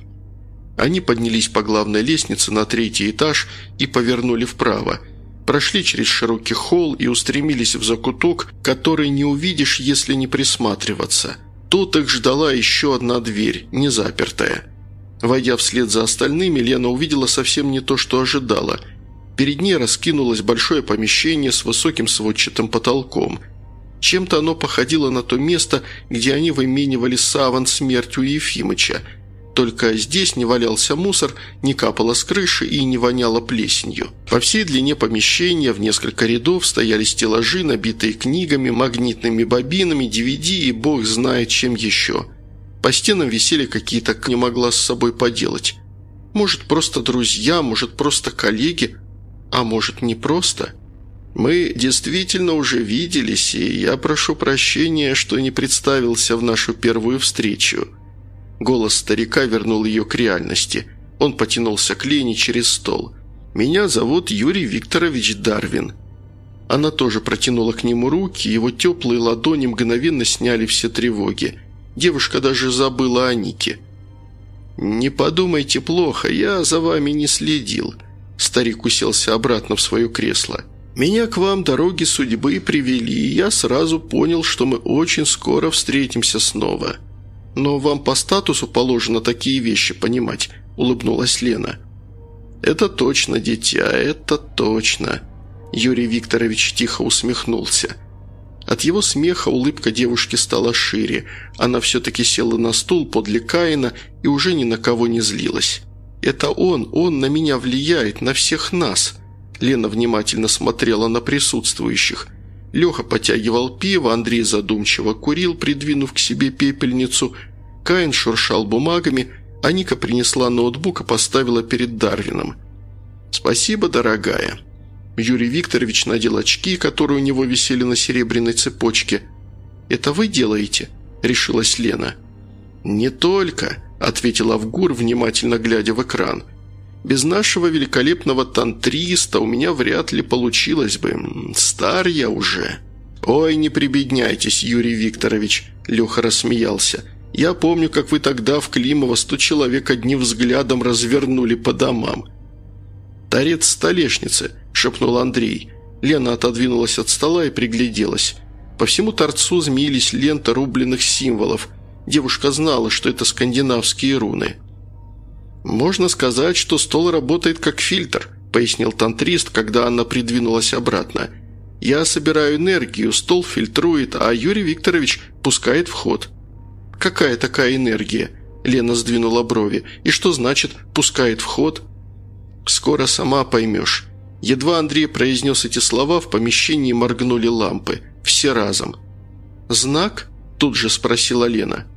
Они поднялись по главной лестнице на третий этаж и повернули вправо – прошли через широкий холл и устремились в закуток, который не увидишь, если не присматриваться. Тут их ждала еще одна дверь, не запертая. Войдя вслед за остальными, Лена увидела совсем не то, что ожидала. Перед ней раскинулось большое помещение с высоким сводчатым потолком. Чем-то оно походило на то место, где они выменивали саван смертью Ефимыча – только здесь не валялся мусор, не капало с крыши и не воняло плесенью. По всей длине помещения в несколько рядов стояли стеллажи, набитые книгами, магнитными бобинами, DVD и бог знает чем еще. По стенам висели какие-то, не могла с собой поделать. Может, просто друзья, может, просто коллеги, а может, не просто. Мы действительно уже виделись, и я прошу прощения, что не представился в нашу первую встречу. Голос старика вернул ее к реальности. Он потянулся к Лене через стол. «Меня зовут Юрий Викторович Дарвин». Она тоже протянула к нему руки, его теплые ладони мгновенно сняли все тревоги. Девушка даже забыла о Нике. «Не подумайте плохо, я за вами не следил». Старик уселся обратно в свое кресло. «Меня к вам дороги судьбы привели, и я сразу понял, что мы очень скоро встретимся снова». «Но вам по статусу положено такие вещи понимать», – улыбнулась Лена. «Это точно, дитя, это точно», – Юрий Викторович тихо усмехнулся. От его смеха улыбка девушки стала шире. Она все-таки села на стул подле Каина и уже ни на кого не злилась. «Это он, он на меня влияет, на всех нас», Лена внимательно смотрела на присутствующих. Леха потягивал пиво, Андрей задумчиво курил, придвинув к себе пепельницу. Каин шуршал бумагами, а Ника принесла ноутбук и поставила перед Дарвином. «Спасибо, дорогая». Юрий Викторович надел очки, которые у него висели на серебряной цепочке. «Это вы делаете?» – решилась Лена. «Не только», – ответил Авгур, внимательно глядя в экран – без нашего великолепного тантриста у меня вряд ли получилось бы. Стар я уже». «Ой, не прибедняйтесь, Юрий Викторович», – Леха рассмеялся. «Я помню, как вы тогда в Климово сто человек одним взглядом развернули по домам». «Торец столешницы», – шепнул Андрей. Лена отодвинулась от стола и пригляделась. По всему торцу змеились ленты рубленных символов. Девушка знала, что это скандинавские руны. «Можно сказать, что стол работает как фильтр», – пояснил тантрист, когда она придвинулась обратно. «Я собираю энергию, стол фильтрует, а Юрий Викторович пускает в ход». «Какая такая энергия?» – Лена сдвинула брови. «И что значит «пускает в ход»?» «Скоро сама поймешь». Едва Андрей произнес эти слова, в помещении моргнули лампы. Все разом. «Знак?» – тут же спросила Лена.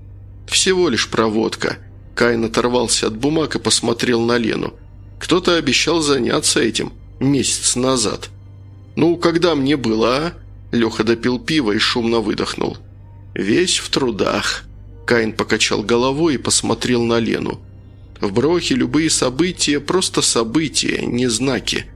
«Всего лишь проводка», Каин оторвался от бумаг и посмотрел на Лену. «Кто-то обещал заняться этим месяц назад». «Ну, когда мне было, а?» Леха допил пиво и шумно выдохнул. «Весь в трудах». Каин покачал головой и посмотрел на Лену. «В Брохе любые события – просто события, не знаки».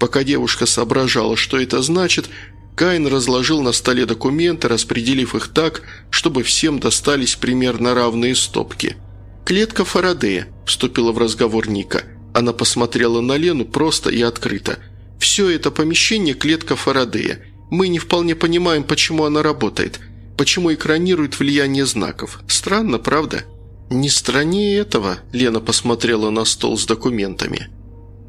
Пока девушка соображала, что это значит, Каин разложил на столе документы, распределив их так, чтобы всем достались примерно равные стопки – «Клетка Фарадея», – вступила в разговор Ника. Она посмотрела на Лену просто и открыто. «Все это помещение – клетка Фарадея. Мы не вполне понимаем, почему она работает, почему экранирует влияние знаков. Странно, правда?» «Не страннее этого», – Лена посмотрела на стол с документами.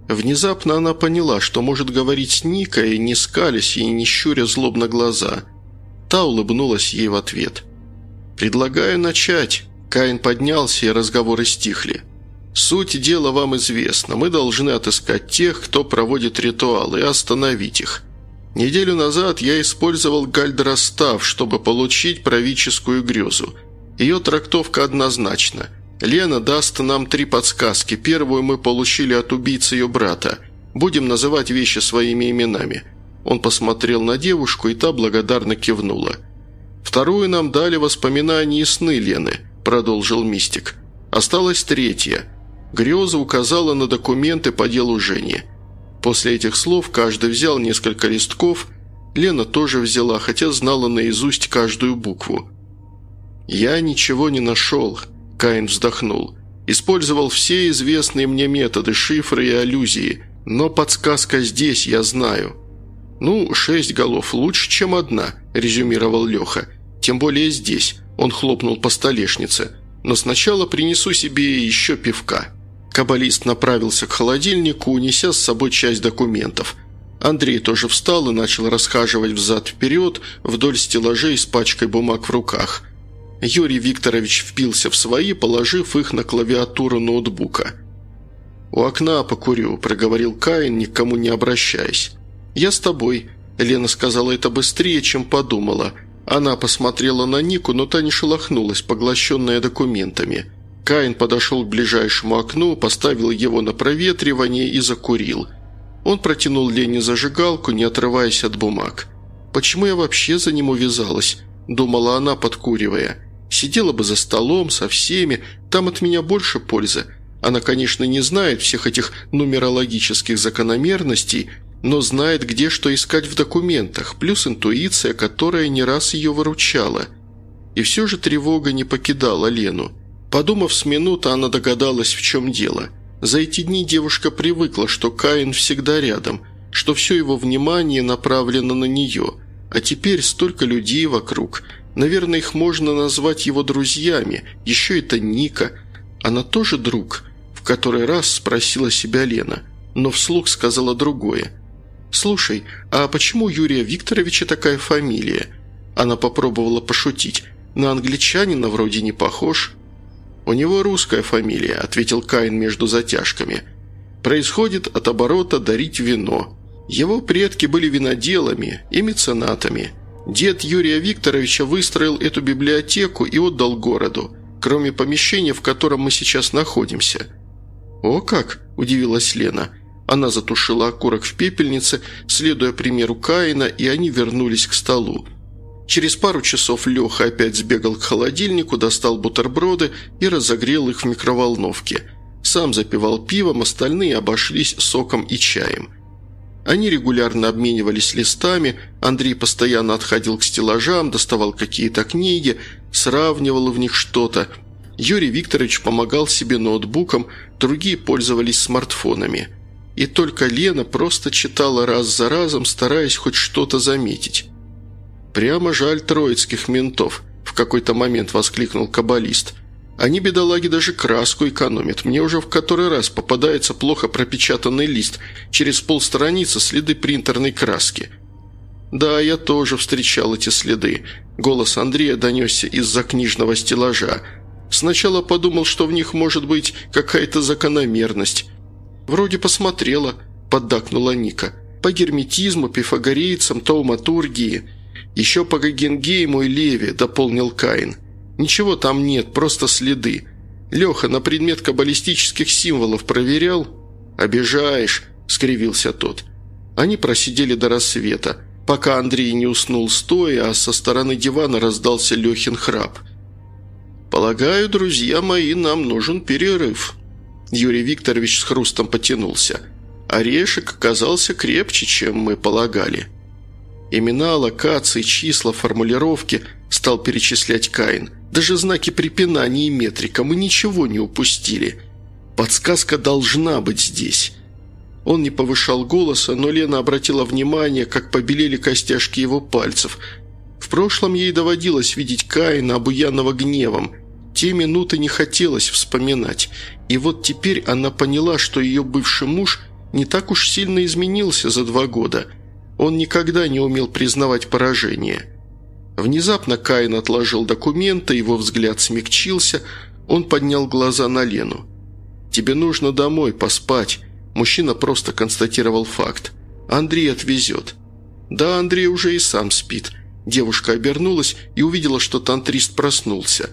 Внезапно она поняла, что может говорить с Никой, не скалясь и не щуря злобно глаза. Та улыбнулась ей в ответ. «Предлагаю начать». Каин поднялся, и разговоры стихли. «Суть дела вам известна. Мы должны отыскать тех, кто проводит ритуалы, и остановить их. Неделю назад я использовал гальдростав, чтобы получить правительскую грезу. Ее трактовка однозначна. Лена даст нам три подсказки. Первую мы получили от убийцы ее брата. Будем называть вещи своими именами». Он посмотрел на девушку, и та благодарно кивнула. «Вторую нам дали воспоминания и сны Лены», – продолжил Мистик. «Осталась третья. Греза указала на документы по делу Жени. После этих слов каждый взял несколько листков. Лена тоже взяла, хотя знала наизусть каждую букву. «Я ничего не нашел», – Каин вздохнул. «Использовал все известные мне методы, шифры и аллюзии, но подсказка здесь, я знаю». «Ну, шесть голов лучше, чем одна», – резюмировал Леха. «Тем более здесь», – он хлопнул по столешнице. «Но сначала принесу себе еще пивка». Каббалист направился к холодильнику, унеся с собой часть документов. Андрей тоже встал и начал расхаживать взад-вперед вдоль стеллажей с пачкой бумаг в руках. Юрий Викторович впился в свои, положив их на клавиатуру ноутбука. «У окна покурю», – проговорил Каин, никому не обращаясь. «Я с тобой», – Лена сказала это быстрее, чем подумала. Она посмотрела на Нику, но та не шелохнулась, поглощенная документами – Каин подошел к ближайшему окну, поставил его на проветривание и закурил. Он протянул Лене зажигалку, не отрываясь от бумаг. «Почему я вообще за ним увязалась?» – думала она, подкуривая. «Сидела бы за столом, со всеми, там от меня больше пользы. Она, конечно, не знает всех этих нумерологических закономерностей, но знает, где что искать в документах, плюс интуиция, которая не раз ее выручала. И все же тревога не покидала Лену. Подумав с минуты, она догадалась, в чем дело. За эти дни девушка привыкла, что Каин всегда рядом, что все его внимание направлено на нее. А теперь столько людей вокруг. Наверное, их можно назвать его друзьями. Еще это Ника. Она тоже друг? В который раз спросила себя Лена, но вслух сказала другое. «Слушай, а почему Юрия Викторовича такая фамилия?» Она попробовала пошутить. «На англичанина вроде не похож». «У него русская фамилия», – ответил Каин между затяжками. «Происходит от оборота дарить вино. Его предки были виноделами и меценатами. Дед Юрия Викторовича выстроил эту библиотеку и отдал городу, кроме помещения, в котором мы сейчас находимся». «О как!» – удивилась Лена. Она затушила окурок в пепельнице, следуя примеру Каина, и они вернулись к столу. Через пару часов Леха опять сбегал к холодильнику, достал бутерброды и разогрел их в микроволновке. Сам запивал пивом, остальные обошлись соком и чаем. Они регулярно обменивались листами, Андрей постоянно отходил к стеллажам, доставал какие-то книги, сравнивал в них что-то. Юрий Викторович помогал себе ноутбуком, другие пользовались смартфонами. И только Лена просто читала раз за разом, стараясь хоть что-то заметить. «Прямо жаль троицких ментов», – в какой-то момент воскликнул каббалист. «Они, бедолаги, даже краску экономят. Мне уже в который раз попадается плохо пропечатанный лист, через полстраницы следы принтерной краски». «Да, я тоже встречал эти следы», – голос Андрея донесся из-за книжного стеллажа. «Сначала подумал, что в них может быть какая-то закономерность». «Вроде посмотрела», – поддакнула Ника. «По герметизму, пифагорейцам, тауматургии». «Еще по Гагенгейму и Леве», – дополнил Каин. «Ничего там нет, просто следы. Леха, на предмет каббалистических символов проверял?» «Обижаешь», – скривился тот. Они просидели до рассвета, пока Андрей не уснул стоя, а со стороны дивана раздался Лехин храп. «Полагаю, друзья мои, нам нужен перерыв». Юрий Викторович с хрустом потянулся. «Орешек оказался крепче, чем мы полагали». Имена, локации, числа, формулировки стал перечислять Каин. Даже знаки препинания и метрика мы ничего не упустили. Подсказка должна быть здесь. Он не повышал голоса, но Лена обратила внимание, как побелели костяшки его пальцев. В прошлом ей доводилось видеть Каина, обуянного гневом. Те минуты не хотелось вспоминать. И вот теперь она поняла, что ее бывший муж не так уж сильно изменился за два года. Он никогда не умел признавать поражение. Внезапно Каин отложил документы, его взгляд смягчился, он поднял глаза на Лену. «Тебе нужно домой поспать», Мужчина просто констатировал факт. «Андрей отвезет». «Да, Андрей уже и сам спит». Девушка обернулась и увидела, что тантрист проснулся.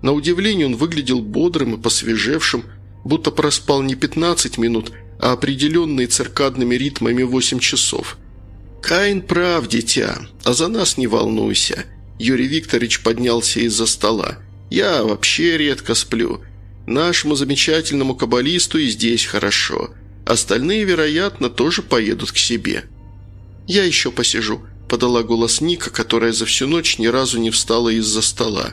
На удивление он выглядел бодрым и посвежевшим, будто проспал не 15 минут, а определенные циркадными ритмами 8 часов. «Каин прав, дитя, а за нас не волнуйся». Юрий Викторович поднялся из-за стола. «Я вообще редко сплю. Нашему замечательному каббалисту и здесь хорошо. Остальные, вероятно, тоже поедут к себе. «Я еще посижу», – подала голос Ника, которая за всю ночь ни разу не встала из-за стола.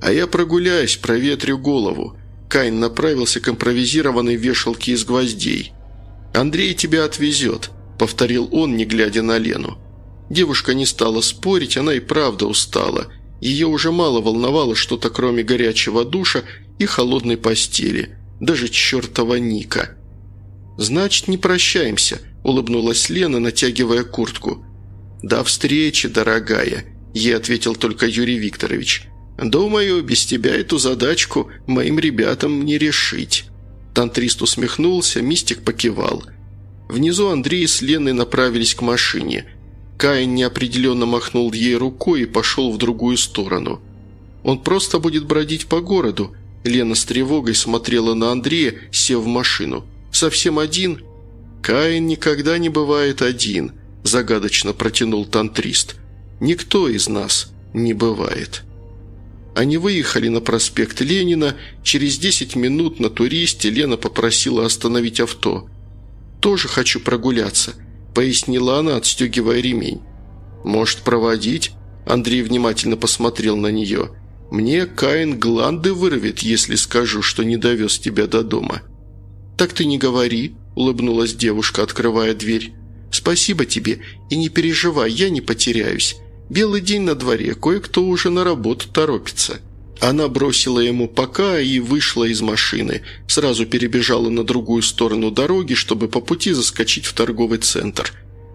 «А я прогуляюсь, проветрю голову». Кайн направился к импровизированной вешалке из гвоздей. «Андрей тебя отвезет», – повторил он, не глядя на Лену. Девушка не стала спорить, она и правда устала. Ее уже мало волновало что-то кроме горячего душа и холодной постели. Даже чертова Ника – «Значит, не прощаемся», – улыбнулась Лена, натягивая куртку. «До встречи, дорогая», – ей ответил только Юрий Викторович. «Думаю, без тебя эту задачку моим ребятам не решить». Тантрист усмехнулся, мистик покивал. Внизу Андрей с Леной направились к машине. Каин неопределенно махнул ей рукой и пошел в другую сторону. «Он просто будет бродить по городу», – Лена с тревогой смотрела на Андрея, сев в машину – Совсем один?» «Каин никогда не бывает один», – загадочно протянул тантрист. «Никто из нас не бывает». Они выехали на проспект Ленина. Через 10 минут на туристе Лена попросила остановить авто. «Тоже хочу прогуляться», – пояснила она, отстегивая ремень. «Может, проводить?» Андрей внимательно посмотрел на нее. «Мне Каин гланды вырвет, если скажу, что не довез тебя до дома». «Так ты не говори», – улыбнулась девушка, открывая дверь. «Спасибо тебе, и не переживай, я не потеряюсь. Белый день на дворе, кое-кто уже на работу торопится». Она бросила ему пока и вышла из машины. Сразу перебежала на другую сторону дороги, чтобы по пути заскочить в торговый центр.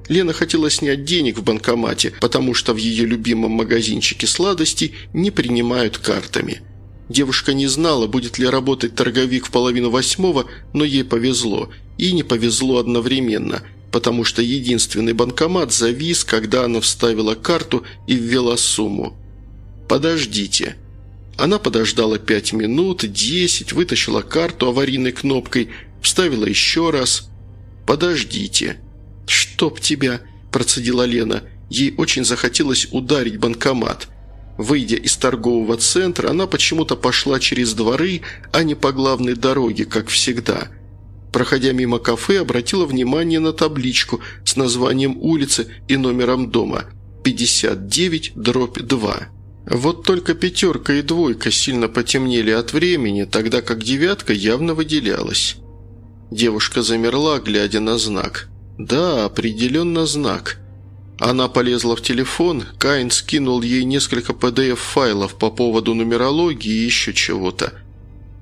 Лена хотела снять денег в банкомате, потому что в ее любимом магазинчике сладостей не принимают картами – Девушка не знала, будет ли работать торговик в половину восьмого, но ей повезло. И не повезло одновременно, потому что единственный банкомат завис, когда она вставила карту и ввела сумму. «Подождите». Она подождала пять минут, десять, вытащила карту аварийной кнопкой, вставила еще раз. «Подождите». «Чтоб тебя», – процедила Лена. Ей очень захотелось ударить банкомат – Выйдя из торгового центра, она почему-то пошла через дворы, а не по главной дороге, как всегда. Проходя мимо кафе, обратила внимание на табличку с названием улицы и номером дома – 59 дробь 2. Вот только пятерка и двойка сильно потемнели от времени, тогда как девятка явно выделялась. Девушка замерла, глядя на знак. «Да, определенно знак». Она полезла в телефон, Каин скинул ей несколько PDF-файлов по поводу нумерологии и еще чего-то.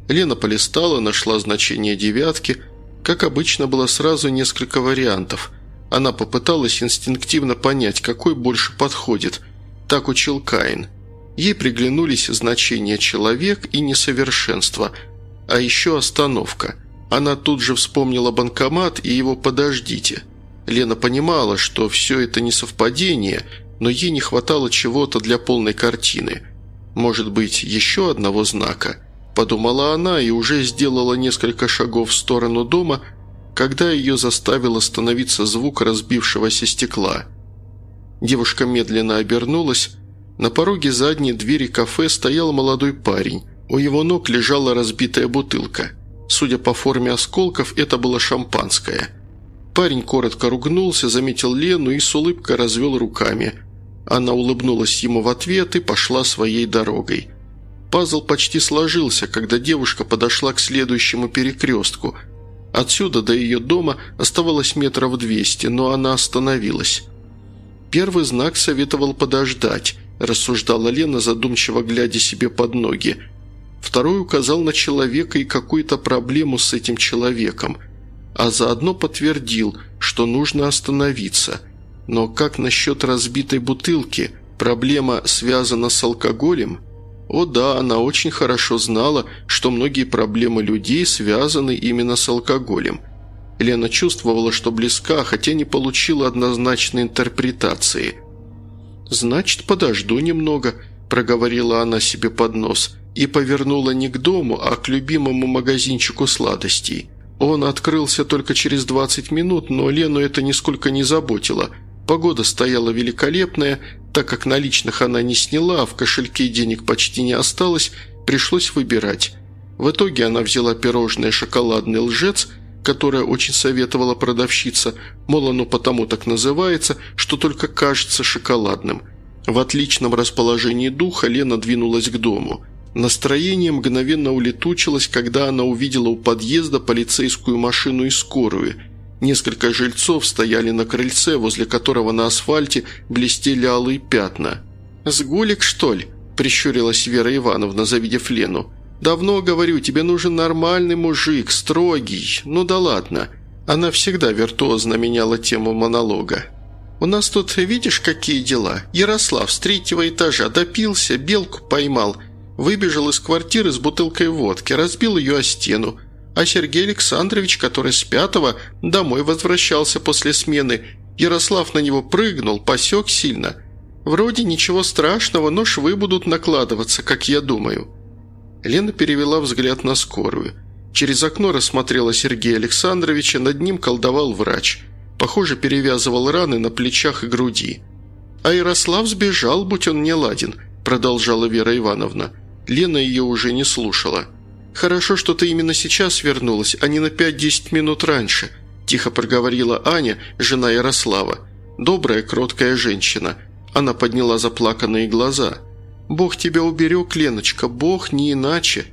Лена полистала, нашла значение девятки. Как обычно, было сразу несколько вариантов. Она попыталась инстинктивно понять, какой больше подходит. Так учил Каин. Ей приглянулись значения «человек» и «несовершенство», а еще «остановка». Она тут же вспомнила банкомат и его «подождите». Лена понимала, что все это не совпадение, но ей не хватало чего-то для полной картины. Может быть, еще одного знака? Подумала она и уже сделала несколько шагов в сторону дома, когда ее заставил остановиться звук разбившегося стекла. Девушка медленно обернулась. На пороге задней двери кафе стоял молодой парень. У его ног лежала разбитая бутылка. Судя по форме осколков, это было шампанское – Парень коротко ругнулся, заметил Лену и с улыбкой развел руками. Она улыбнулась ему в ответ и пошла своей дорогой. Пазл почти сложился, когда девушка подошла к следующему перекрестку. Отсюда до ее дома оставалось метров двести, но она остановилась. Первый знак советовал подождать, рассуждала Лена, задумчиво глядя себе под ноги. Второй указал на человека и какую-то проблему с этим человеком, а заодно подтвердил, что нужно остановиться. Но как насчет разбитой бутылки? Проблема связана с алкоголем? О да, она очень хорошо знала, что многие проблемы людей связаны именно с алкоголем. Лена чувствовала, что близка, хотя не получила однозначной интерпретации. «Значит, подожду немного», – проговорила она себе под нос и повернула не к дому, а к любимому магазинчику сладостей. Он открылся только через 20 минут, но Лену это нисколько не заботило. Погода стояла великолепная, так как наличных она не сняла, а в кошельке денег почти не осталось, пришлось выбирать. В итоге она взяла пирожное «Шоколадный лжец», которое очень советовала продавщица, мол, оно потому так называется, что только кажется шоколадным. В отличном расположении духа Лена двинулась к дому. Настроение мгновенно улетучилось, когда она увидела у подъезда полицейскую машину и скорую – Несколько жильцов стояли на крыльце, возле которого на асфальте блестели алые пятна. «Сгулик, что ли?» – прищурилась Вера Ивановна, завидев Лену. «Давно, говорю, тебе нужен нормальный мужик, строгий. Ну да ладно». Она всегда виртуозно меняла тему монолога. «У нас тут, видишь, какие дела? Ярослав с третьего этажа допился, белку поймал, выбежал из квартиры с бутылкой водки, разбил ее о стену а Сергей Александрович, который с пятого домой возвращался после смены, Ярослав на него прыгнул, посек сильно. Вроде ничего страшного, но швы будут накладываться, как я думаю». Лена перевела взгляд на скорую. Через окно рассмотрела Сергея Александровича, над ним колдовал врач. Похоже, перевязывал раны на плечах и груди. «А Ярослав сбежал, будь он не ладен», – продолжала Вера Ивановна. Лена ее уже не слушала. «Хорошо, что ты именно сейчас вернулась, а не на пять-десять минут раньше», – тихо проговорила Аня, жена Ярослава. «Добрая, кроткая женщина». Она подняла заплаканные глаза. «Бог тебя уберег, Леночка, Бог не иначе».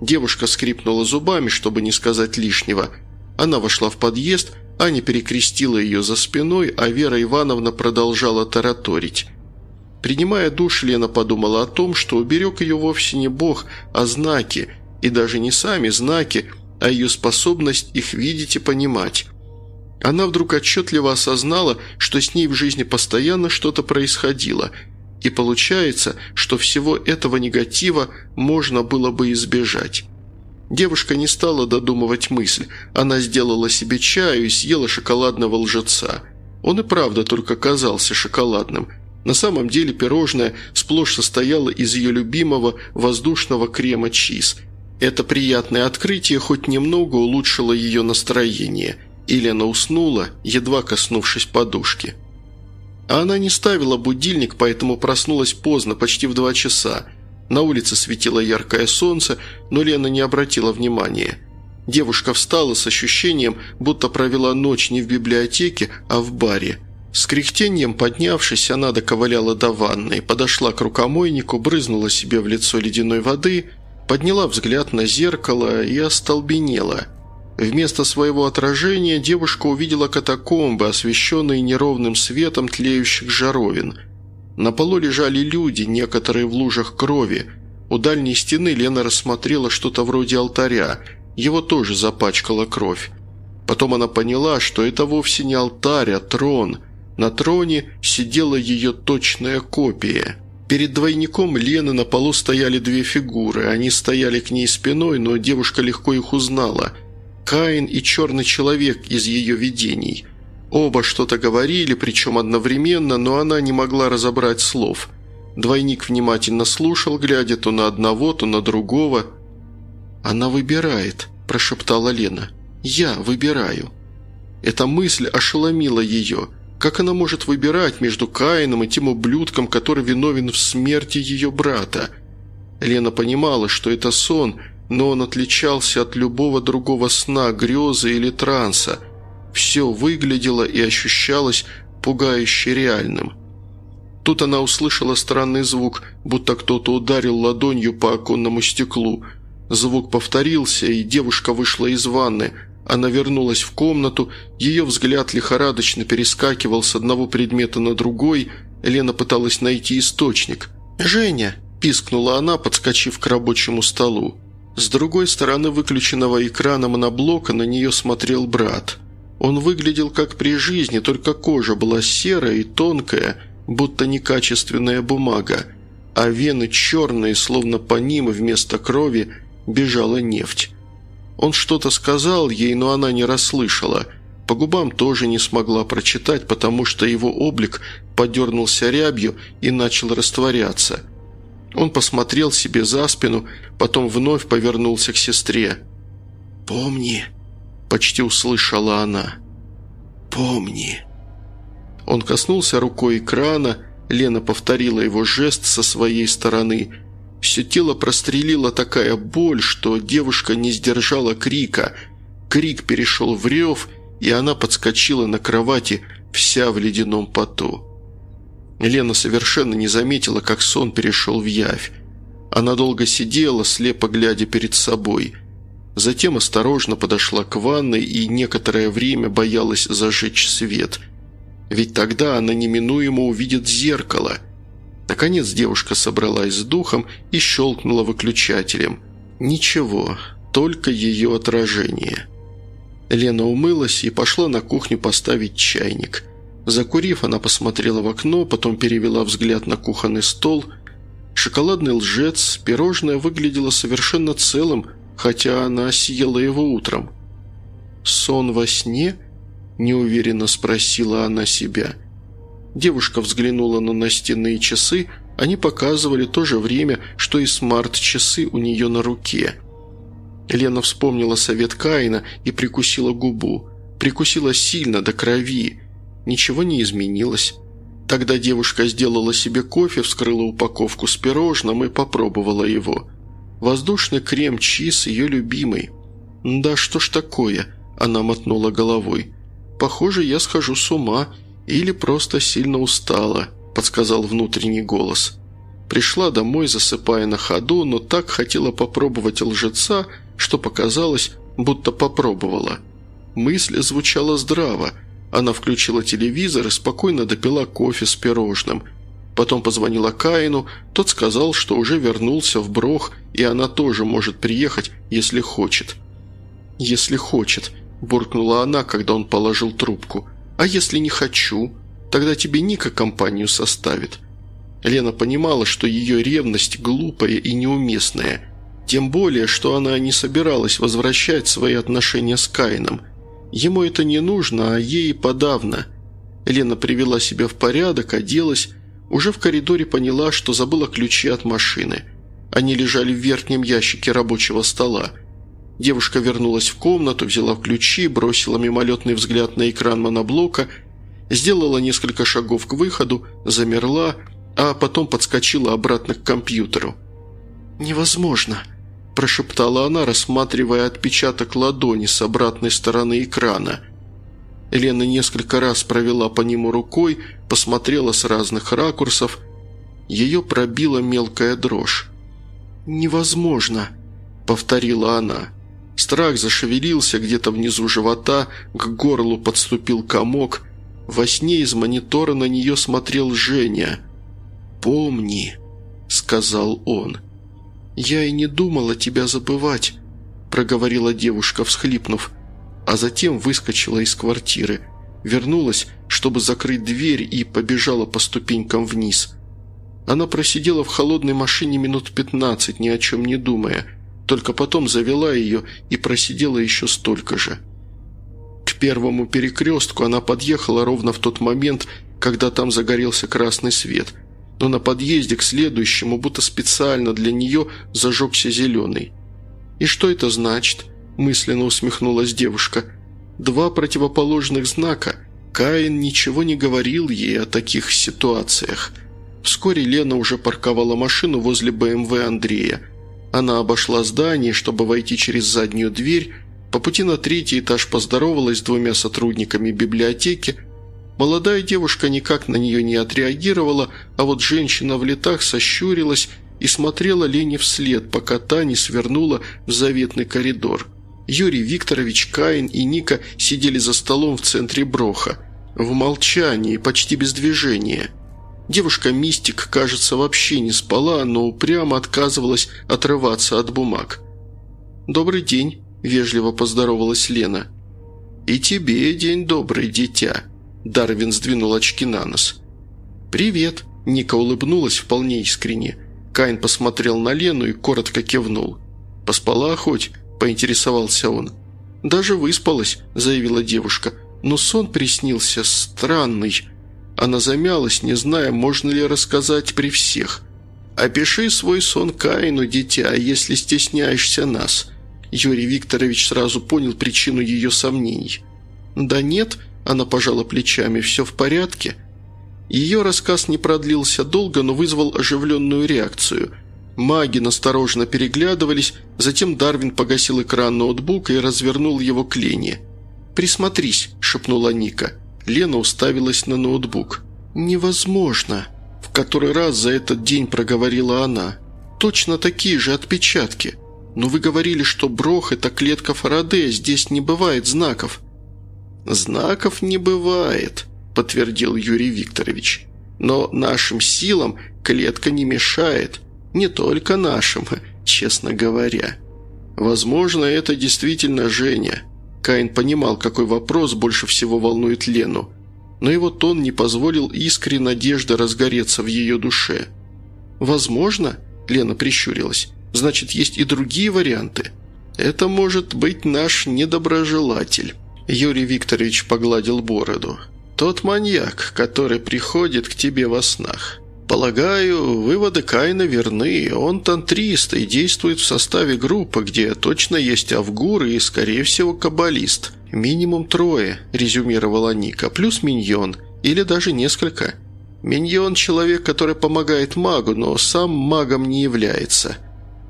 Девушка скрипнула зубами, чтобы не сказать лишнего. Она вошла в подъезд, Аня перекрестила ее за спиной, а Вера Ивановна продолжала тараторить. Принимая душ, Лена подумала о том, что уберег ее вовсе не Бог, а знаки – и даже не сами знаки, а ее способность их видеть и понимать. Она вдруг отчетливо осознала, что с ней в жизни постоянно что-то происходило, и получается, что всего этого негатива можно было бы избежать. Девушка не стала додумывать мысль, она сделала себе чаю и съела шоколадного лжеца. Он и правда только казался шоколадным. На самом деле пирожное сплошь состояло из ее любимого воздушного крема чиз – это приятное открытие хоть немного улучшило ее настроение, и Лена уснула, едва коснувшись подушки. Она не ставила будильник, поэтому проснулась поздно, почти в два часа. На улице светило яркое солнце, но Лена не обратила внимания. Девушка встала с ощущением, будто провела ночь не в библиотеке, а в баре. С кряхтением поднявшись, она доковыляла до ванной, подошла к рукомойнику, брызнула себе в лицо ледяной воды – подняла взгляд на зеркало и остолбенела. Вместо своего отражения девушка увидела катакомбы, освещенные неровным светом тлеющих жаровин. На полу лежали люди, некоторые в лужах крови. У дальней стены Лена рассмотрела что-то вроде алтаря. Его тоже запачкала кровь. Потом она поняла, что это вовсе не алтарь, а трон. На троне сидела ее точная копия – Перед двойником Лены на полу стояли две фигуры. Они стояли к ней спиной, но девушка легко их узнала. Каин и черный человек из ее видений. Оба что-то говорили, причем одновременно, но она не могла разобрать слов. Двойник внимательно слушал, глядя то на одного, то на другого. «Она выбирает», – прошептала Лена. «Я выбираю». Эта мысль ошеломила ее – как она может выбирать между Каином и тем ублюдком, который виновен в смерти ее брата? Лена понимала, что это сон, но он отличался от любого другого сна, грезы или транса. Все выглядело и ощущалось пугающе реальным. Тут она услышала странный звук, будто кто-то ударил ладонью по оконному стеклу. Звук повторился, и девушка вышла из ванны. Она вернулась в комнату, ее взгляд лихорадочно перескакивал с одного предмета на другой, Лена пыталась найти источник. «Женя!» – пискнула она, подскочив к рабочему столу. С другой стороны выключенного экрана моноблока на нее смотрел брат. Он выглядел как при жизни, только кожа была серая и тонкая, будто некачественная бумага, а вены черные, словно по ним вместо крови бежала нефть. Он что-то сказал ей, но она не расслышала. По губам тоже не смогла прочитать, потому что его облик подернулся рябью и начал растворяться. Он посмотрел себе за спину, потом вновь повернулся к сестре. «Помни», – почти услышала она. «Помни». Он коснулся рукой экрана, Лена повторила его жест со своей стороны – все тело прострелила такая боль, что девушка не сдержала крика. Крик перешел в рев, и она подскочила на кровати, вся в ледяном поту. Лена совершенно не заметила, как сон перешел в явь. Она долго сидела, слепо глядя перед собой. Затем осторожно подошла к ванной и некоторое время боялась зажечь свет. Ведь тогда она неминуемо увидит зеркало – Наконец девушка собралась с духом и щелкнула выключателем. Ничего, только ее отражение. Лена умылась и пошла на кухню поставить чайник. Закурив, она посмотрела в окно, потом перевела взгляд на кухонный стол. Шоколадный лжец, пирожное выглядело совершенно целым, хотя она съела его утром. «Сон во сне?» – неуверенно спросила она себя – Девушка взглянула на настенные часы, они показывали то же время, что и смарт-часы у нее на руке. Лена вспомнила совет Каина и прикусила губу. Прикусила сильно, до крови. Ничего не изменилось. Тогда девушка сделала себе кофе, вскрыла упаковку с пирожным и попробовала его. Воздушный крем-чиз ее любимый. «Да что ж такое?» – она мотнула головой. «Похоже, я схожу с ума», «Или просто сильно устала», – подсказал внутренний голос. Пришла домой, засыпая на ходу, но так хотела попробовать лжеца, что показалось, будто попробовала. Мысль звучала здраво. Она включила телевизор и спокойно допила кофе с пирожным. Потом позвонила Каину, тот сказал, что уже вернулся в Брох, и она тоже может приехать, если хочет. «Если хочет», – буркнула она, когда он положил трубку. «А если не хочу? Тогда тебе Ника компанию составит». Лена понимала, что ее ревность глупая и неуместная. Тем более, что она не собиралась возвращать свои отношения с Каином. Ему это не нужно, а ей подавно. Лена привела себя в порядок, оделась. Уже в коридоре поняла, что забыла ключи от машины. Они лежали в верхнем ящике рабочего стола. Девушка вернулась в комнату, взяла ключи, бросила мимолетный взгляд на экран моноблока, сделала несколько шагов к выходу, замерла, а потом подскочила обратно к компьютеру. «Невозможно», – прошептала она, рассматривая отпечаток ладони с обратной стороны экрана. Лена несколько раз провела по нему рукой, посмотрела с разных ракурсов. Ее пробила мелкая дрожь. «Невозможно», – повторила она. Страх зашевелился где-то внизу живота, к горлу подступил комок. Во сне из монитора на нее смотрел Женя. «Помни», — сказал он. «Я и не думала тебя забывать», — проговорила девушка, всхлипнув, а затем выскочила из квартиры. Вернулась, чтобы закрыть дверь, и побежала по ступенькам вниз. Она просидела в холодной машине минут пятнадцать, ни о чем не думая — только потом завела ее и просидела еще столько же. К первому перекрестку она подъехала ровно в тот момент, когда там загорелся красный свет, но на подъезде к следующему, будто специально для нее, зажегся зеленый. «И что это значит?» – мысленно усмехнулась девушка. «Два противоположных знака. Каин ничего не говорил ей о таких ситуациях». Вскоре Лена уже парковала машину возле БМВ Андрея – она обошла здание, чтобы войти через заднюю дверь, по пути на третий этаж поздоровалась с двумя сотрудниками библиотеки. Молодая девушка никак на нее не отреагировала, а вот женщина в летах сощурилась и смотрела Лене вслед, пока та не свернула в заветный коридор. Юрий Викторович, Каин и Ника сидели за столом в центре броха. В молчании, почти без движения. Девушка-мистик, кажется, вообще не спала, но упрямо отказывалась отрываться от бумаг. «Добрый день», – вежливо поздоровалась Лена. «И тебе день добрый, дитя», – Дарвин сдвинул очки на нос. «Привет», – Ника улыбнулась вполне искренне. Каин посмотрел на Лену и коротко кивнул. «Поспала хоть?» – поинтересовался он. «Даже выспалась», – заявила девушка. «Но сон приснился странный». Она замялась, не зная, можно ли рассказать при всех. «Опиши свой сон Каину, дитя, если стесняешься нас». Юрий Викторович сразу понял причину ее сомнений. «Да нет», – она пожала плечами, – «все в порядке». Ее рассказ не продлился долго, но вызвал оживленную реакцию. Маги настороженно переглядывались, затем Дарвин погасил экран ноутбука и развернул его к Лене. «Присмотрись», – шепнула Ника. Лена уставилась на ноутбук. «Невозможно», – в который раз за этот день проговорила она. «Точно такие же отпечатки. Но вы говорили, что Брох – это клетка Фарадея, здесь не бывает знаков». «Знаков не бывает», – подтвердил Юрий Викторович. «Но нашим силам клетка не мешает. Не только нашим, честно говоря. Возможно, это действительно Женя». Каин понимал, какой вопрос больше всего волнует Лену, но его тон не позволил искре надежды разгореться в ее душе. «Возможно?» – Лена прищурилась. «Значит, есть и другие варианты. Это может быть наш недоброжелатель». Юрий Викторович погладил бороду. Тот маньяк, который приходит к тебе во снах. Полагаю, выводы Кайна верны. Он тантрист и действует в составе группы, где точно есть Авгур и, скорее всего, каббалист. Минимум трое, резюмировала Ника, плюс миньон. Или даже несколько. Миньон – человек, который помогает магу, но сам магом не является.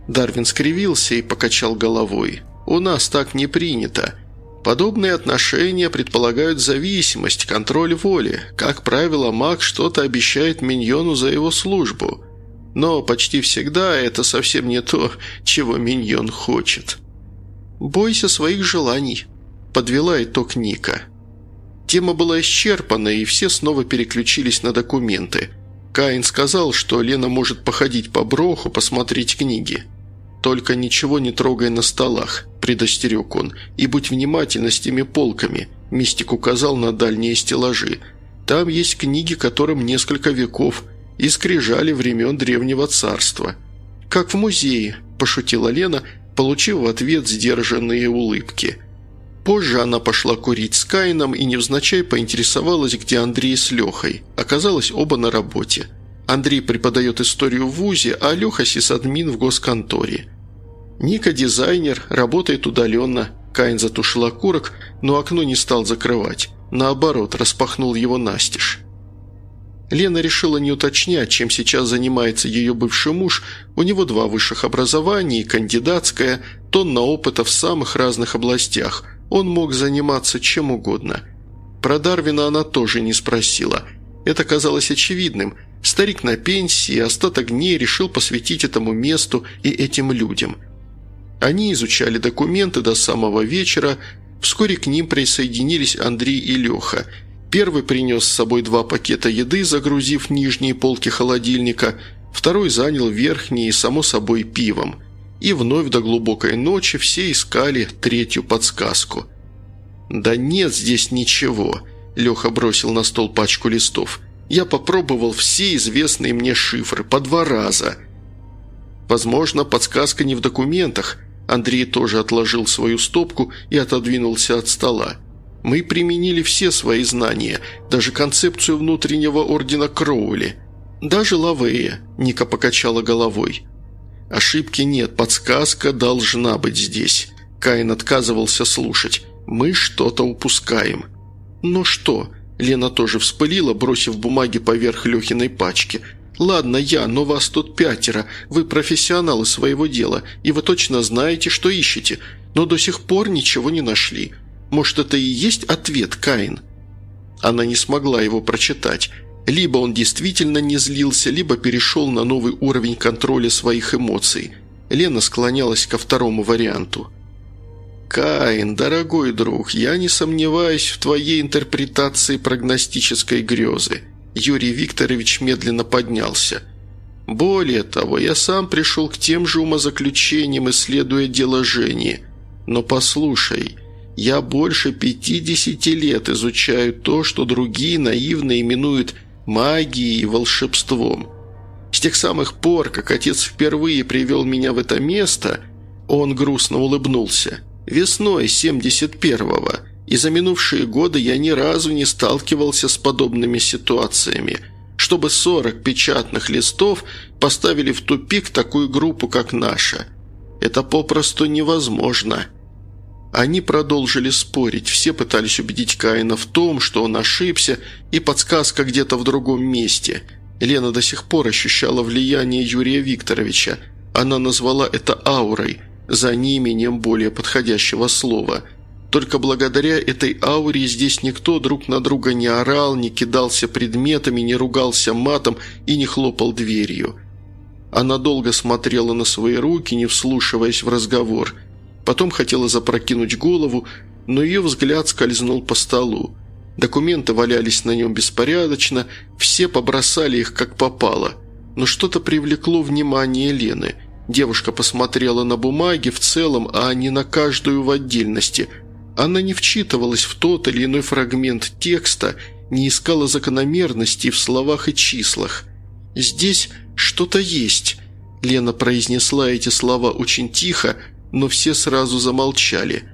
Дарвин скривился и покачал головой. «У нас так не принято. Подобные отношения предполагают зависимость, контроль воли. Как правило, маг что-то обещает миньону за его службу. Но почти всегда это совсем не то, чего миньон хочет. «Бойся своих желаний», – подвела итог Ника. Тема была исчерпана, и все снова переключились на документы. Каин сказал, что Лена может походить по броху, посмотреть книги. «Только ничего не трогай на столах», – предостерег он, – «и будь внимательна с теми полками», – мистик указал на дальние стеллажи. «Там есть книги, которым несколько веков, и скрижали времен Древнего Царства». «Как в музее», – пошутила Лена, получив в ответ сдержанные улыбки. Позже она пошла курить с Каином и невзначай поинтересовалась, где Андрей с Лехой. Оказалось, оба на работе. Андрей преподает историю в ВУЗе, а Леха сисадмин в госконторе. Ника дизайнер, работает удаленно. Каин затушил окурок, но окно не стал закрывать. Наоборот, распахнул его настежь. Лена решила не уточнять, чем сейчас занимается ее бывший муж. У него два высших образования и кандидатское, тонна опыта в самых разных областях. Он мог заниматься чем угодно. Про Дарвина она тоже не спросила. Это казалось очевидным. Старик на пенсии, остаток дней решил посвятить этому месту и этим людям – они изучали документы до самого вечера. Вскоре к ним присоединились Андрей и Леха. Первый принес с собой два пакета еды, загрузив нижние полки холодильника. Второй занял верхние, само собой, пивом. И вновь до глубокой ночи все искали третью подсказку. «Да нет здесь ничего», – Леха бросил на стол пачку листов. «Я попробовал все известные мне шифры по два раза». Возможно, подсказка не в документах, Андрей тоже отложил свою стопку и отодвинулся от стола. «Мы применили все свои знания, даже концепцию внутреннего ордена Кроули. Даже Лавея», – Ника покачала головой. «Ошибки нет, подсказка должна быть здесь». Каин отказывался слушать. «Мы что-то упускаем». «Ну что?» – Лена тоже вспылила, бросив бумаги поверх Лехиной пачки – «Ладно, я, но вас тут пятеро. Вы профессионалы своего дела, и вы точно знаете, что ищете, но до сих пор ничего не нашли. Может, это и есть ответ, Каин?» Она не смогла его прочитать. Либо он действительно не злился, либо перешел на новый уровень контроля своих эмоций. Лена склонялась ко второму варианту. Каин, дорогой друг, я не сомневаюсь в твоей интерпретации прогностической грезы». Юрий Викторович медленно поднялся. «Более того, я сам пришел к тем же умозаключениям, исследуя дело Жени. Но послушай, я больше пятидесяти лет изучаю то, что другие наивно именуют магией и волшебством. С тех самых пор, как отец впервые привел меня в это место, он грустно улыбнулся. Весной 71-го, и за минувшие годы я ни разу не сталкивался с подобными ситуациями, чтобы 40 печатных листов поставили в тупик такую группу, как наша. Это попросту невозможно. Они продолжили спорить, все пытались убедить Каина в том, что он ошибся, и подсказка где-то в другом месте. Лена до сих пор ощущала влияние Юрия Викторовича. Она назвала это аурой, за неимением более подходящего слова. Только благодаря этой ауре здесь никто друг на друга не орал, не кидался предметами, не ругался матом и не хлопал дверью. Она долго смотрела на свои руки, не вслушиваясь в разговор – Потом хотела запрокинуть голову, но ее взгляд скользнул по столу. Документы валялись на нем беспорядочно, все побросали их как попало. Но что-то привлекло внимание Лены. Девушка посмотрела на бумаги в целом, а не на каждую в отдельности. Она не вчитывалась в тот или иной фрагмент текста, не искала закономерностей в словах и числах. «Здесь что-то есть», – Лена произнесла эти слова очень тихо, но все сразу замолчали.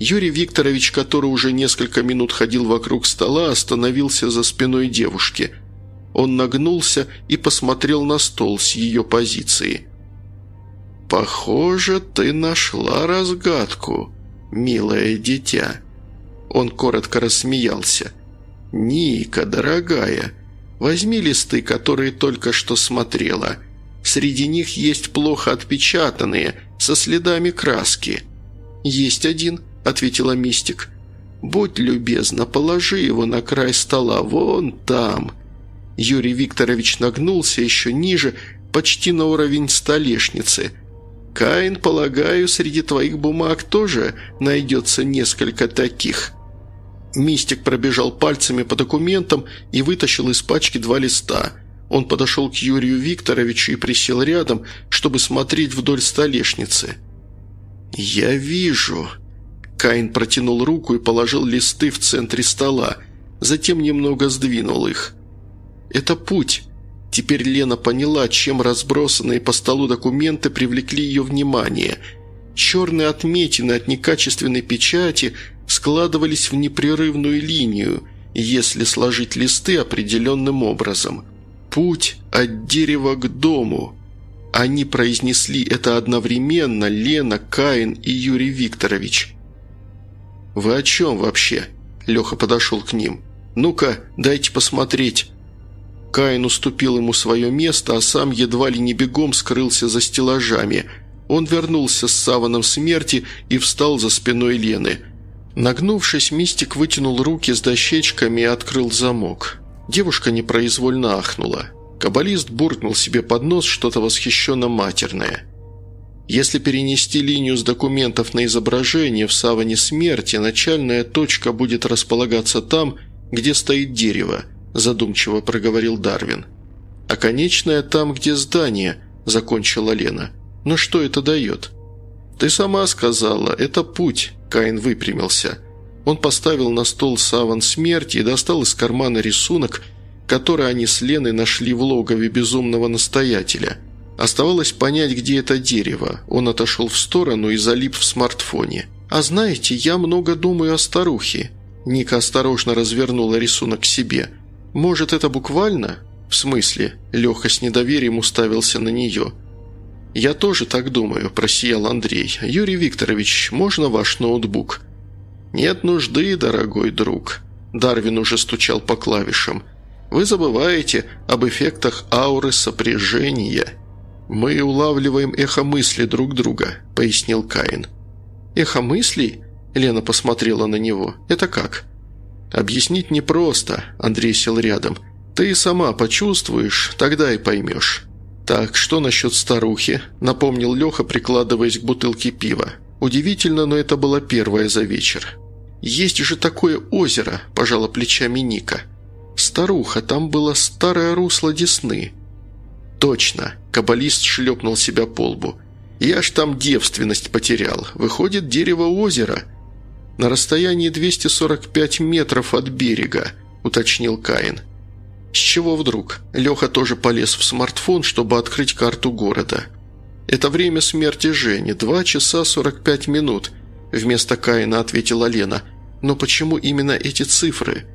Юрий Викторович, который уже несколько минут ходил вокруг стола, остановился за спиной девушки. Он нагнулся и посмотрел на стол с ее позиции. «Похоже, ты нашла разгадку, милое дитя». Он коротко рассмеялся. «Ника, дорогая, возьми листы, которые только что смотрела. Среди них есть плохо отпечатанные – со следами краски». «Есть один», – ответила Мистик. «Будь любезна, положи его на край стола, вон там». Юрий Викторович нагнулся еще ниже, почти на уровень столешницы. «Каин, полагаю, среди твоих бумаг тоже найдется несколько таких». Мистик пробежал пальцами по документам и вытащил из пачки два листа – он подошел к Юрию Викторовичу и присел рядом, чтобы смотреть вдоль столешницы. «Я вижу». Каин протянул руку и положил листы в центре стола, затем немного сдвинул их. «Это путь». Теперь Лена поняла, чем разбросанные по столу документы привлекли ее внимание. Черные отметины от некачественной печати складывались в непрерывную линию, если сложить листы определенным образом – «Путь от дерева к дому». Они произнесли это одновременно, Лена, Каин и Юрий Викторович. «Вы о чем вообще?» Леха подошел к ним. «Ну-ка, дайте посмотреть». Каин уступил ему свое место, а сам едва ли не бегом скрылся за стеллажами. Он вернулся с саваном смерти и встал за спиной Лены. Нагнувшись, мистик вытянул руки с дощечками и открыл замок. Девушка непроизвольно ахнула. Каббалист буркнул себе под нос что-то восхищенно матерное. Если перенести линию с документов на изображение в саване смерти, начальная точка будет располагаться там, где стоит дерево, задумчиво проговорил Дарвин. А конечная там, где здание, закончила Лена. Но что это дает? Ты сама сказала, это путь, Каин выпрямился. Он поставил на стол саван смерти и достал из кармана рисунок, который они с Леной нашли в логове безумного настоятеля. Оставалось понять, где это дерево. Он отошел в сторону и залип в смартфоне. «А знаете, я много думаю о старухе». Ника осторожно развернула рисунок к себе. «Может, это буквально?» «В смысле?» Леха с недоверием уставился на нее. «Я тоже так думаю», – просиял Андрей. «Юрий Викторович, можно ваш ноутбук?» «Нет нужды, дорогой друг», – Дарвин уже стучал по клавишам. «Вы забываете об эффектах ауры сопряжения». «Мы улавливаем эхо мысли друг друга», – пояснил Каин. «Эхо мыслей?» – Лена посмотрела на него. «Это как?» «Объяснить непросто», – Андрей сел рядом. «Ты сама почувствуешь, тогда и поймешь». «Так, что насчет старухи?» – напомнил Леха, прикладываясь к бутылке пива. Удивительно, но это было первое за вечер. «Есть же такое озеро», – пожала плечами Ника. «Старуха, там было старое русло Десны». «Точно», – каббалист шлепнул себя по лбу. «Я ж там девственность потерял. Выходит, дерево озера». «На расстоянии 245 метров от берега», – уточнил Каин. «С чего вдруг?» Леха тоже полез в смартфон, чтобы открыть карту города. «Это время смерти Жени, 2 часа 45 минут», – вместо Каина ответила Лена. «Но почему именно эти цифры?»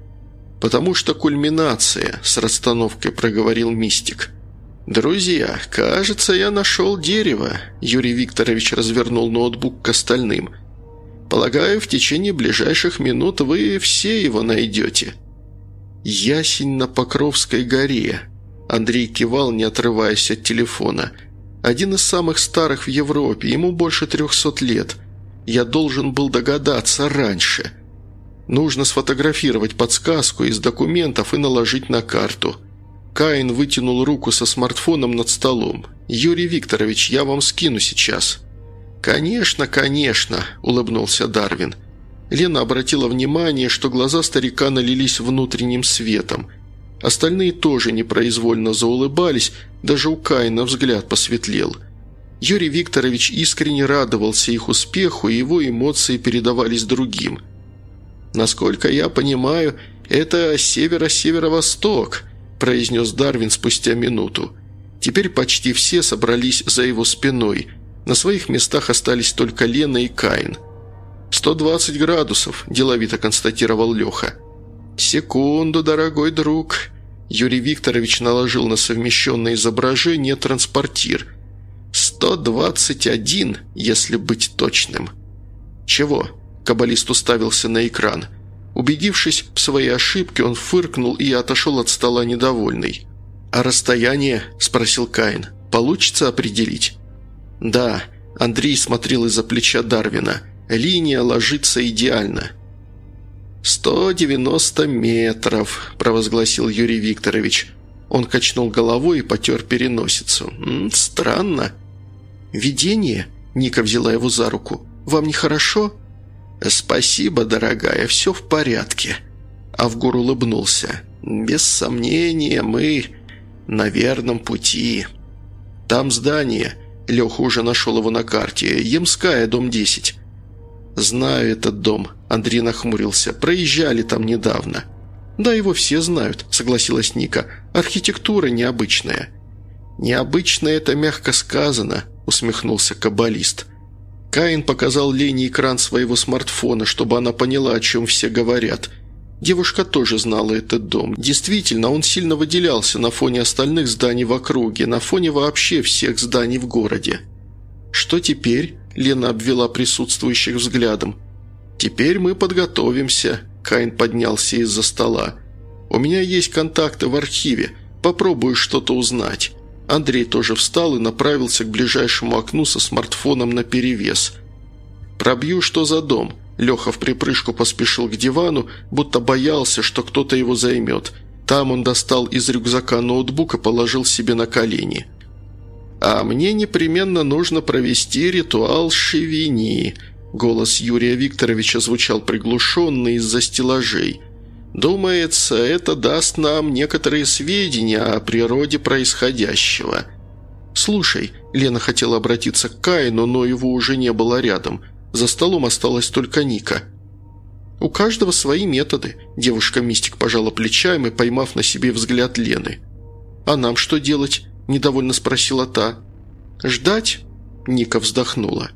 «Потому что кульминация», – с расстановкой проговорил мистик. «Друзья, кажется, я нашел дерево», – Юрий Викторович развернул ноутбук к остальным – Полагаю, в течение ближайших минут вы все его найдете». «Ясень на Покровской горе», – Андрей кивал, не отрываясь от телефона. «Один из самых старых в Европе, ему больше трехсот лет. Я должен был догадаться раньше. Нужно сфотографировать подсказку из документов и наложить на карту». Каин вытянул руку со смартфоном над столом. «Юрий Викторович, я вам скину сейчас». «Конечно, конечно», – улыбнулся Дарвин. Лена обратила внимание, что глаза старика налились внутренним светом. Остальные тоже непроизвольно заулыбались, даже у Каина взгляд посветлел. Юрий Викторович искренне радовался их успеху, и его эмоции передавались другим. «Насколько я понимаю, это северо-северо-восток», – произнес Дарвин спустя минуту. Теперь почти все собрались за его спиной – на своих местах остались только Лена и Каин. «120 градусов», – деловито констатировал Леха. «Секунду, дорогой друг». Юрий Викторович наложил на совмещенное изображение транспортир. «121, если быть точным». «Чего?» – каббалист уставился на экран. Убедившись в своей ошибке, он фыркнул и отошел от стола недовольный. «А расстояние?» – спросил Каин. «Получится определить?» «Да», – Андрей смотрел из-за плеча Дарвина. «Линия ложится идеально». «Сто девяносто метров», – провозгласил Юрий Викторович. Он качнул головой и потер переносицу. «Странно». «Видение?» – Ника взяла его за руку. «Вам нехорошо?» «Спасибо, дорогая, все в порядке». Авгур улыбнулся. «Без сомнения, мы на верном пути. Там здание. Леха уже нашел его на карте. Емская, дом 10. «Знаю этот дом», – Андрей нахмурился. «Проезжали там недавно». «Да, его все знают», – согласилась Ника. «Архитектура необычная». «Необычная – это мягко сказано», – усмехнулся каббалист. Каин показал Лене экран своего смартфона, чтобы она поняла, о чем все говорят – Девушка тоже знала этот дом. Действительно, он сильно выделялся на фоне остальных зданий в округе, на фоне вообще всех зданий в городе. «Что теперь?» – Лена обвела присутствующих взглядом. «Теперь мы подготовимся», – Кайн поднялся из-за стола. «У меня есть контакты в архиве. Попробую что-то узнать». Андрей тоже встал и направился к ближайшему окну со смартфоном наперевес. «Пробью, что за дом», Леха в припрыжку поспешил к дивану, будто боялся, что кто-то его займет. Там он достал из рюкзака ноутбук и положил себе на колени. «А мне непременно нужно провести ритуал шевини», Голос Юрия Викторовича звучал приглушенно из-за стеллажей. «Думается, это даст нам некоторые сведения о природе происходящего». «Слушай», – Лена хотела обратиться к Каину, но его уже не было рядом – за столом осталась только Ника. «У каждого свои методы», – девушка-мистик пожала плечами, поймав на себе взгляд Лены. «А нам что делать?» – недовольно спросила та. «Ждать?» – Ника вздохнула.